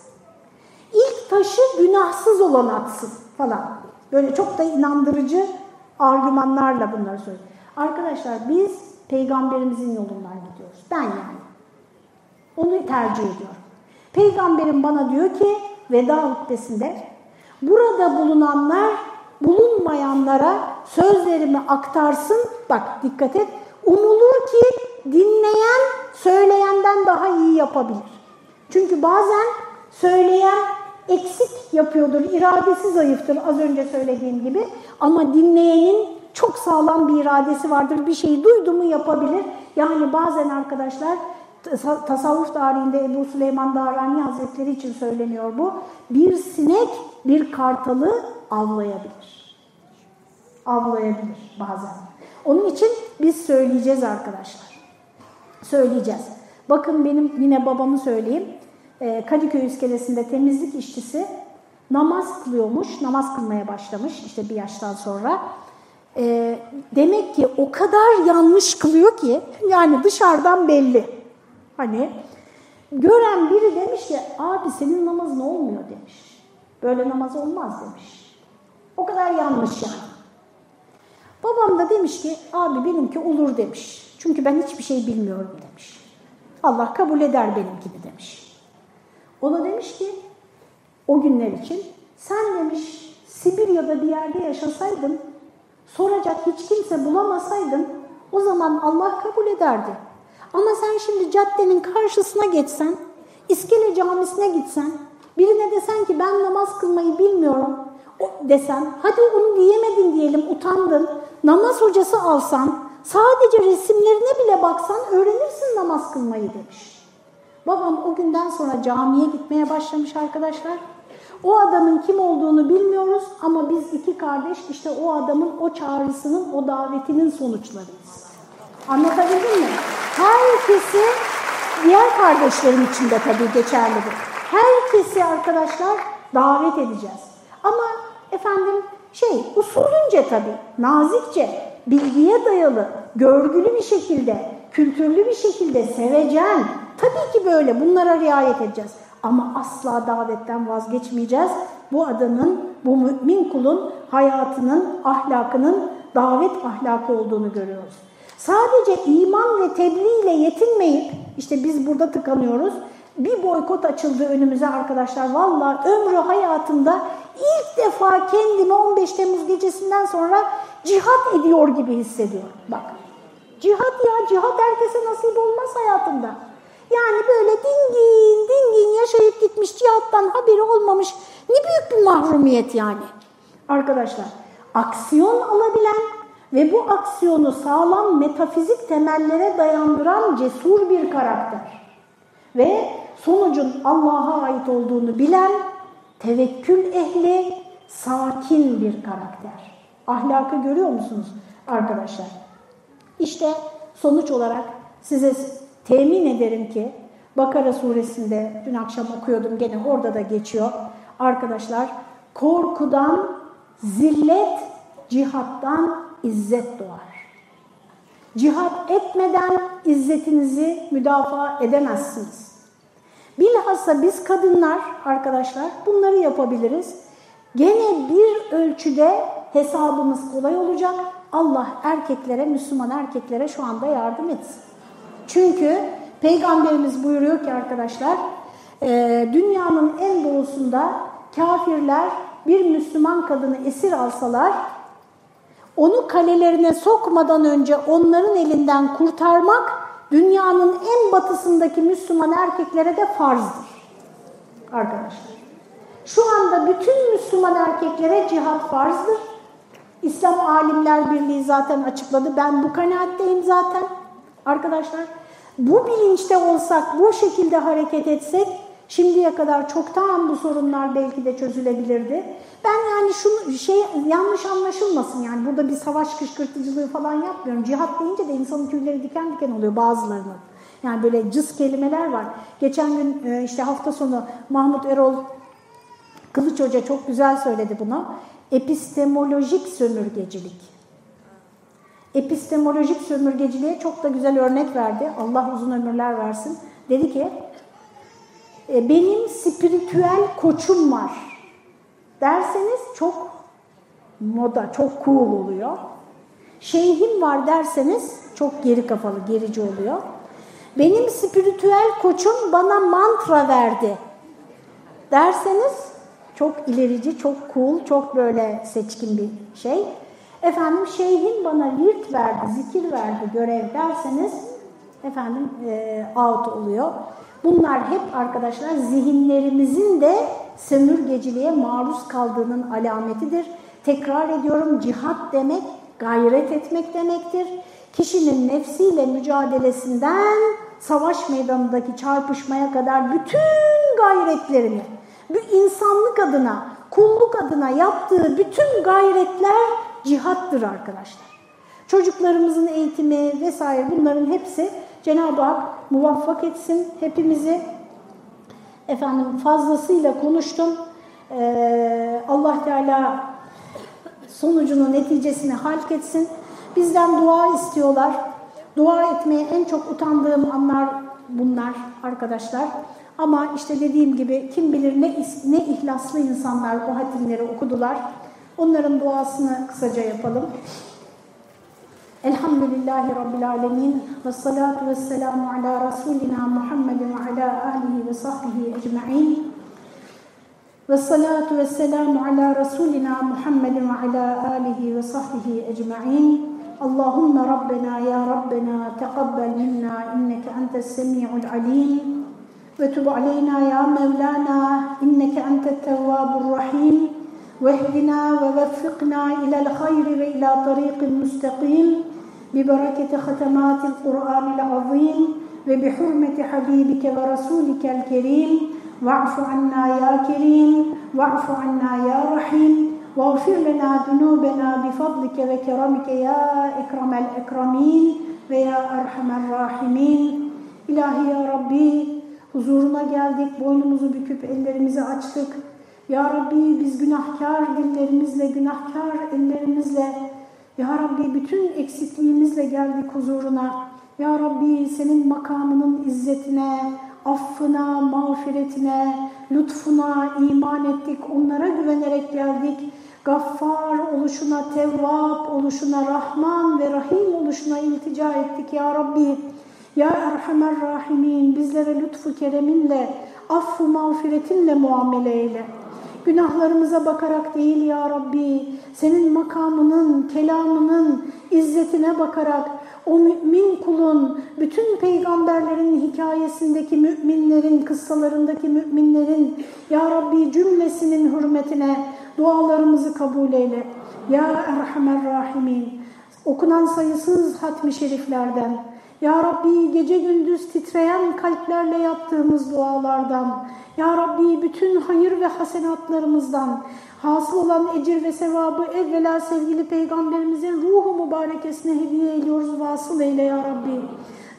İlk taşı günahsız olan atsın falan. Böyle çok da inandırıcı argümanlarla bunları söylüyor. Arkadaşlar biz peygamberimizin yolundan gidiyoruz. Ben yani. Onu tercih ediyorum. Peygamberim bana diyor ki veda hutbesinde burada bulunanlar bulunmayanlara sözlerimi aktarsın. Bak dikkat et. Umulur ki dinleyen söyleyenden daha iyi yapabilir. Çünkü bazen söyleyen eksik yapıyordur, iradesi zayıftır az önce söylediğim gibi. Ama dinleyenin çok sağlam bir iradesi vardır. Bir şeyi duydu mu yapabilir. Yani bazen arkadaşlar tasavvuf tarihinde Ebu Süleyman Darani Hazretleri için söyleniyor bu. Bir sinek bir kartalı avlayabilir. Avlayabilir bazen. Onun için biz söyleyeceğiz arkadaşlar. Söyleyeceğiz. Bakın benim yine babamı söyleyeyim. Ee, Kadıköy iskelesinde temizlik işçisi namaz kılıyormuş. Namaz kılmaya başlamış işte bir yaştan sonra. Ee, demek ki o kadar yanlış kılıyor ki yani dışarıdan belli. Hani gören biri demiş ki abi senin namazın olmuyor demiş. Böyle namaz olmaz demiş. O kadar yanlış yani. Babam da demiş ki abi benimki olur demiş. Çünkü ben hiçbir şey bilmiyorum demiş. Allah kabul eder benimkini demiş. O da demiş ki o günler için sen demiş Sibirya'da bir yerde yaşasaydın soracak hiç kimse bulamasaydın o zaman Allah kabul ederdi. Ama sen şimdi caddenin karşısına geçsen, İskele Camisi'ne gitsen, birine desen ki ben namaz kılmayı bilmiyorum desen, hadi onu diyemedin diyelim, utandın, namaz hocası alsan, sadece resimlerine bile baksan öğrenirsin namaz kılmayı demiş. Babam o günden sonra camiye gitmeye başlamış arkadaşlar. O adamın kim olduğunu bilmiyoruz ama biz iki kardeş işte o adamın o çağrısının, o davetinin sonuçlarıyız. Anlatabildim mi? Herkesi, diğer kardeşlerim için de tabii geçerlidir. Herkesi arkadaşlar davet edeceğiz. Ama efendim şey usulünce tabii, nazikçe, bilgiye dayalı, görgülü bir şekilde, kültürlü bir şekilde, sevecen. Tabii ki böyle bunlara riayet edeceğiz. Ama asla davetten vazgeçmeyeceğiz. Bu adamın, bu mümin kulun hayatının, ahlakının davet ahlakı olduğunu görüyoruz. Sadece iman ve tebliğ ile yetinmeyip, işte biz burada tıkanıyoruz, bir boykot açıldı önümüze arkadaşlar. Valla ömrü hayatımda ilk defa kendimi 15 Temmuz gecesinden sonra cihat ediyor gibi hissediyorum. Bak, cihat ya, cihat herkese nasip olmaz hayatında. Yani böyle dingin dingin yaşayıp gitmiş cihattan haberi olmamış ne büyük bir mahrumiyet yani. Arkadaşlar aksiyon alabilen ve bu aksiyonu sağlam metafizik temellere dayandıran cesur bir karakter. Ve sonucun Allah'a ait olduğunu bilen, tevekkül ehli, sakin bir karakter. Ahlakı görüyor musunuz arkadaşlar? İşte sonuç olarak size temin ederim ki Bakara suresinde dün akşam okuyordum gene orada da geçiyor. Arkadaşlar korkudan zillet, cihattan izzet doğar. Cihat etmeden izzetinizi müdafaa edemezsiniz. Bilhassa biz kadınlar arkadaşlar bunları yapabiliriz. Gene bir ölçüde hesabımız kolay olacak. Allah erkeklere, Müslüman erkeklere şu anda yardım etsin. Çünkü Peygamberimiz buyuruyor ki arkadaşlar, e, dünyanın en doğusunda kafirler bir Müslüman kadını esir alsalar, onu kalelerine sokmadan önce onların elinden kurtarmak, dünyanın en batısındaki Müslüman erkeklere de farzdır. Arkadaşlar. Şu anda bütün Müslüman erkeklere cihat farzdır. İslam Alimler Birliği zaten açıkladı. Ben bu kanaatteyim zaten. Arkadaşlar bu bilinçte olsak, bu şekilde hareket etsek Şimdiye kadar çoktan bu sorunlar belki de çözülebilirdi. Ben yani şunu şey yanlış anlaşılmasın yani burada bir savaş kışkırtıcılığı falan yapmıyorum. Cihat deyince de insanın tüyleri diken diken oluyor bazılarının. Yani böyle cız kelimeler var. Geçen gün e, işte hafta sonu Mahmut Erol Kılıç Hoca çok güzel söyledi bunu. Epistemolojik sömürgecilik. Epistemolojik sömürgeciliğe çok da güzel örnek verdi. Allah uzun ömürler versin. Dedi ki, e, benim spiritüel koçum var derseniz çok moda, çok cool oluyor. Şeyhim var derseniz çok geri kafalı, gerici oluyor. Benim spiritüel koçum bana mantra verdi derseniz çok ilerici, çok cool, çok böyle seçkin bir şey. Efendim şeyhin bana virt verdi, zikir verdi, görev derseniz efendim e, out oluyor. Bunlar hep arkadaşlar zihinlerimizin de sömürgeciliğe maruz kaldığının alametidir. Tekrar ediyorum cihat demek gayret etmek demektir. Kişinin nefsiyle mücadelesinden savaş meydanındaki çarpışmaya kadar bütün gayretlerini, bir insanlık adına, kulluk adına yaptığı bütün gayretler cihattır arkadaşlar. Çocuklarımızın eğitimi vesaire bunların hepsi Cenab-ı Hak muvaffak etsin hepimizi. Efendim fazlasıyla konuştum. Ee, Allah Teala sonucunu, neticesini halk etsin. Bizden dua istiyorlar. Dua etmeye en çok utandığım anlar bunlar arkadaşlar. Ama işte dediğim gibi kim bilir ne, ne ihlaslı insanlar bu hatimleri okudular. Onların duasını kısaca yapalım. Elhamdülillahi Rabbil Alemin ve salatu ve selamu ala Resulina Muhammedin ve ala alihi ve sahbihi ecma'in. Ve salatu ve selamu ala Resulina Muhammedin ve ala alihi ve sahbihi ecma'in. Allahümme Rabbena ya Rabbena teqabbel minna inneke entes semi'ul alim. Tub aleyna ya Mevlana inneke entet tevvabur rahim. واهدنا ووفقنا إلى الخير وإلى طريق مستقيم. ببركة ختمات القرآن العظيم وبحرمة حبيبك ورسولك الكريم. واعف عنا يا كريم واعف عنا يا رحيم. واغفر لنا ذنوبنا بفضلك وكرمك يا أكرم الأكرمين ويا أرحم الراحمين. İlahi ya Rabbi huzuruna geldik, boynumuzu büküp ellerimizi açtık. Ya Rabbi biz günahkar dillerimizle, günahkar ellerimizle, Ya Rabbi bütün eksikliğimizle geldik huzuruna. Ya Rabbi senin makamının izzetine, affına, mağfiretine, lütfuna iman ettik. Onlara güvenerek geldik. Gaffar oluşuna, tevvab oluşuna, Rahman ve Rahim oluşuna iltica ettik Ya Rabbi. Ya Erhamer Rahimin bizlere lütfu kereminle, affu mağfiretinle muamele eyle. Günahlarımıza bakarak değil ya Rabbi, senin makamının, kelamının izzetine bakarak o mümin kulun, bütün peygamberlerin hikayesindeki müminlerin, kıssalarındaki müminlerin, Ya Rabbi cümlesinin hürmetine dualarımızı kabul eyle. Ya Erhamer Rahimin, okunan sayısız hatmi şeriflerden, Ya Rabbi gece gündüz titreyen kalplerle yaptığımız dualardan, Ya Rabbi bütün hayır ve hasenatlarımızdan, hasıl olan ecir ve sevabı evvela sevgili Peygamberimizin ruhu mübarekesine hediye ediyoruz. Vasıl eyle ya Rabbi.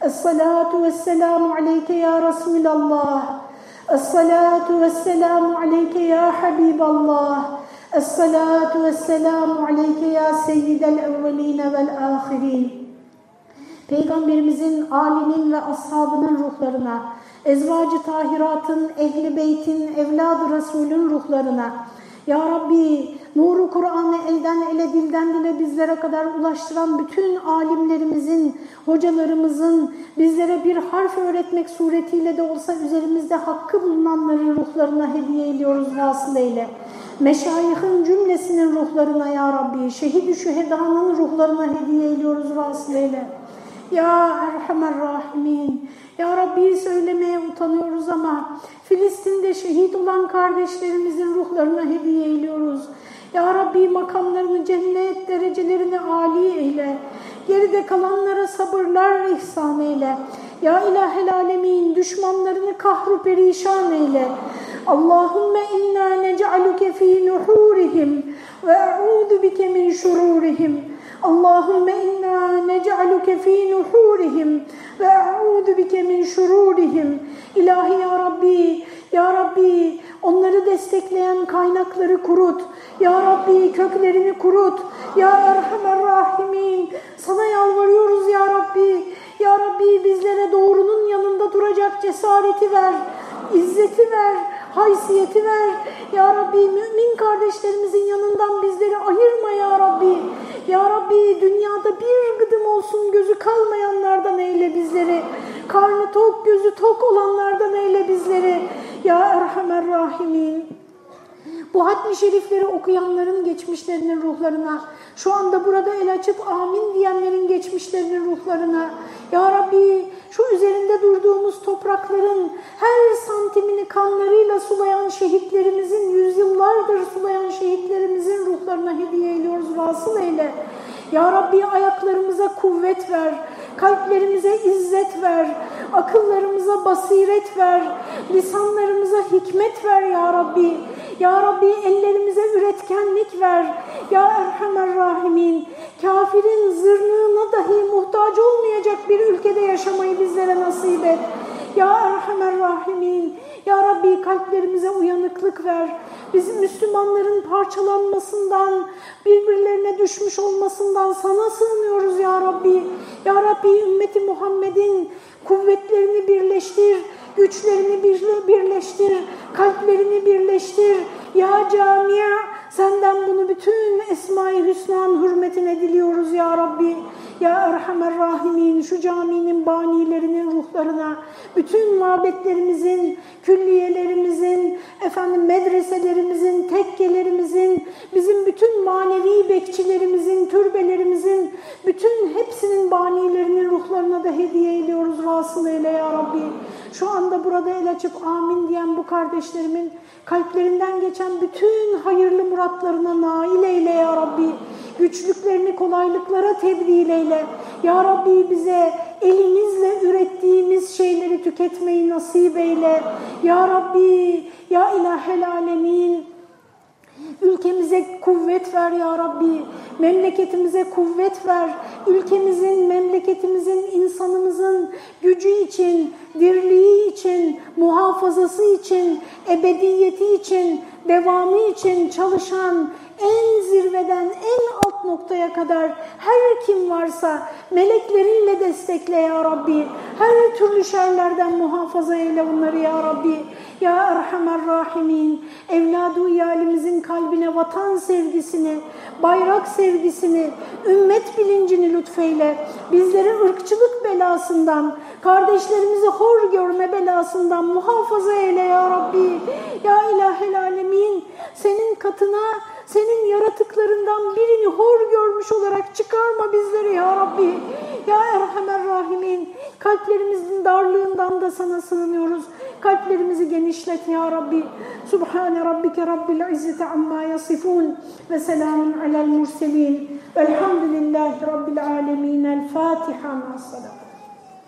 Es-salatu vesselamu aleyke ya Resulallah. Es-salatu vesselamu aleyke ya Habiballah. Es-salatu vesselamu aleyke ya seyyidel evveline vel ahirin. Peygamberimizin, alinin ve ashabının ruhlarına, ezvacı tahiratın, ehli beytin, evladı Resulün ruhlarına, Ya Rabbi nuru Kur'an'ı elden ele dilden dile bizlere kadar ulaştıran bütün alimlerimizin, hocalarımızın bizlere bir harf öğretmek suretiyle de olsa üzerimizde hakkı bulunanların ruhlarına hediye ediyoruz vasıl eyle. Meşayihin cümlesinin ruhlarına ya Rabbi, şehid-i şühedanın ruhlarına hediye ediyoruz vasıl eyle. Ya Erhamer Rahimin, Ya Rabbi söylemeye utanıyoruz ama Filistin'de şehit olan kardeşlerimizin ruhlarına hediye ediyoruz. Ya Rabbi makamlarını cennet derecelerini âli eyle. Geride kalanlara sabırlar ihsan eyle. Ya ilahel alemin düşmanlarını kahru perişan eyle. Allahümme inna nec'aluke fi nuhurihim ve e'udu bike min şururihim. Allahümme inna nec'aluke fi nuhurihim ve e'udu bike min şururihim. İlahi ya Rabbi, ya Rabbi onları destekleyen kaynakları kurut. Ya Rabbi köklerini kurut. Ya Erhamer Rahimin sana yalvarıyoruz ya Rabbi. Ya Rabbi bizlere doğrunun yanında duracak cesareti ver, izzeti ver, haysiyeti ver. Ya Rabbi mümin kardeşlerimizin yanından bizleri ayırma ya Rabbi. Ya Rabbi dünyada bir gıdım olsun gözü kalmayanlardan eyle bizleri. Karnı tok, gözü tok olanlardan eyle bizleri. Ya Erhamer Rahimin. Bu hatmi şerifleri okuyanların geçmişlerinin ruhlarına, şu anda burada el açıp amin diyenlerin geçmişlerinin ruhlarına, Ya Rabbi şu üzerinde durduğumuz toprakların her santimini kanlarıyla sulayan şehitlerimizin, yüzyıllardır sulayan şehitlerimizin ruhlarına hediye ediyoruz, vasıl eyle. Ya Rabbi ayaklarımıza kuvvet ver, kalplerimize izzet ver, akıllarımıza basiret ver, lisanlarımıza hikmet ver Ya Rabbi. Ya Rabbi ellerimize üretkenlik ver. Ya Erhamer Rahimin, kafirin zırnığına dahi muhtaç olmayacak bir ülkede yaşamayı bizlere nasip et. Ya Erhamer Rahimin, Ya Rabbi kalplerimize uyanıklık ver. Bizim Müslümanların parçalanmasından, birbirlerine düşmüş olmasından sana sığınıyoruz Ya Rabbi. Ya Rabbi ümmeti Muhammed'in kuvvetlerini birleştir, güçlerini birleştir, kalplerini birleştir. Ya camia senden bunu bütün Esma-i Hüsna'nın hürmetine diliyoruz ya Rabbi. Ya Erhamer Rahimin şu caminin banilerinin ruhlarına, bütün mabetlerimizin, külliyelerimizin, efendim medreselerimizin, tekkelerimizin, bizim bütün manevi bekçilerimizin, türbelerimizin, bütün hepsinin banilerinin ruhlarına da hediye ediyoruz. Vasıl eyle ya Rabbi. Şu anda burada el açıp amin diyen bu kardeşlerimin kalplerinden geçen bütün hayırlı muratlarına nail eyle ya Rabbi. Güçlüklerini kolaylıklara tebdil eyle. Ya Rabbi bize elimizle ürettiğimiz şeyleri tüketmeyi nasip eyle. Ya Rabbi, Ya İlahel Alemin, Ülkemize kuvvet ver ya Rabbi. Memleketimize kuvvet ver. Ülkemizin, memleketimizin, insanımızın gücü için, dirliği için, muhafazası için, ebediyeti için, devamı için çalışan en zirveden en noktaya kadar her kim varsa meleklerinle destekle ya Rabbi. Her türlü şerlerden muhafaza eyle onları ya Rabbi. Ya Erhamer Rahimin, evladı iyalimizin kalbine vatan sevgisini, bayrak sevgisini, ümmet bilincini lütfeyle. Bizleri ırkçılık belasından, kardeşlerimizi hor görme belasından muhafaza eyle ya Rabbi. Ya ilahel alemin, senin katına senin yaratıklarından birini hor görmüş olarak çıkarma bizleri ya Rabbi. Ya Erhamer Rahimin kalplerimizin darlığından da sana sığınıyoruz. Kalplerimizi genişlet ya Rabbi. Subhane Rabbike Rabbil İzzeti amma yasifun ve selamun alel murselin. Velhamdülillahi Rabbil alemin. El Fatiha. Ma'as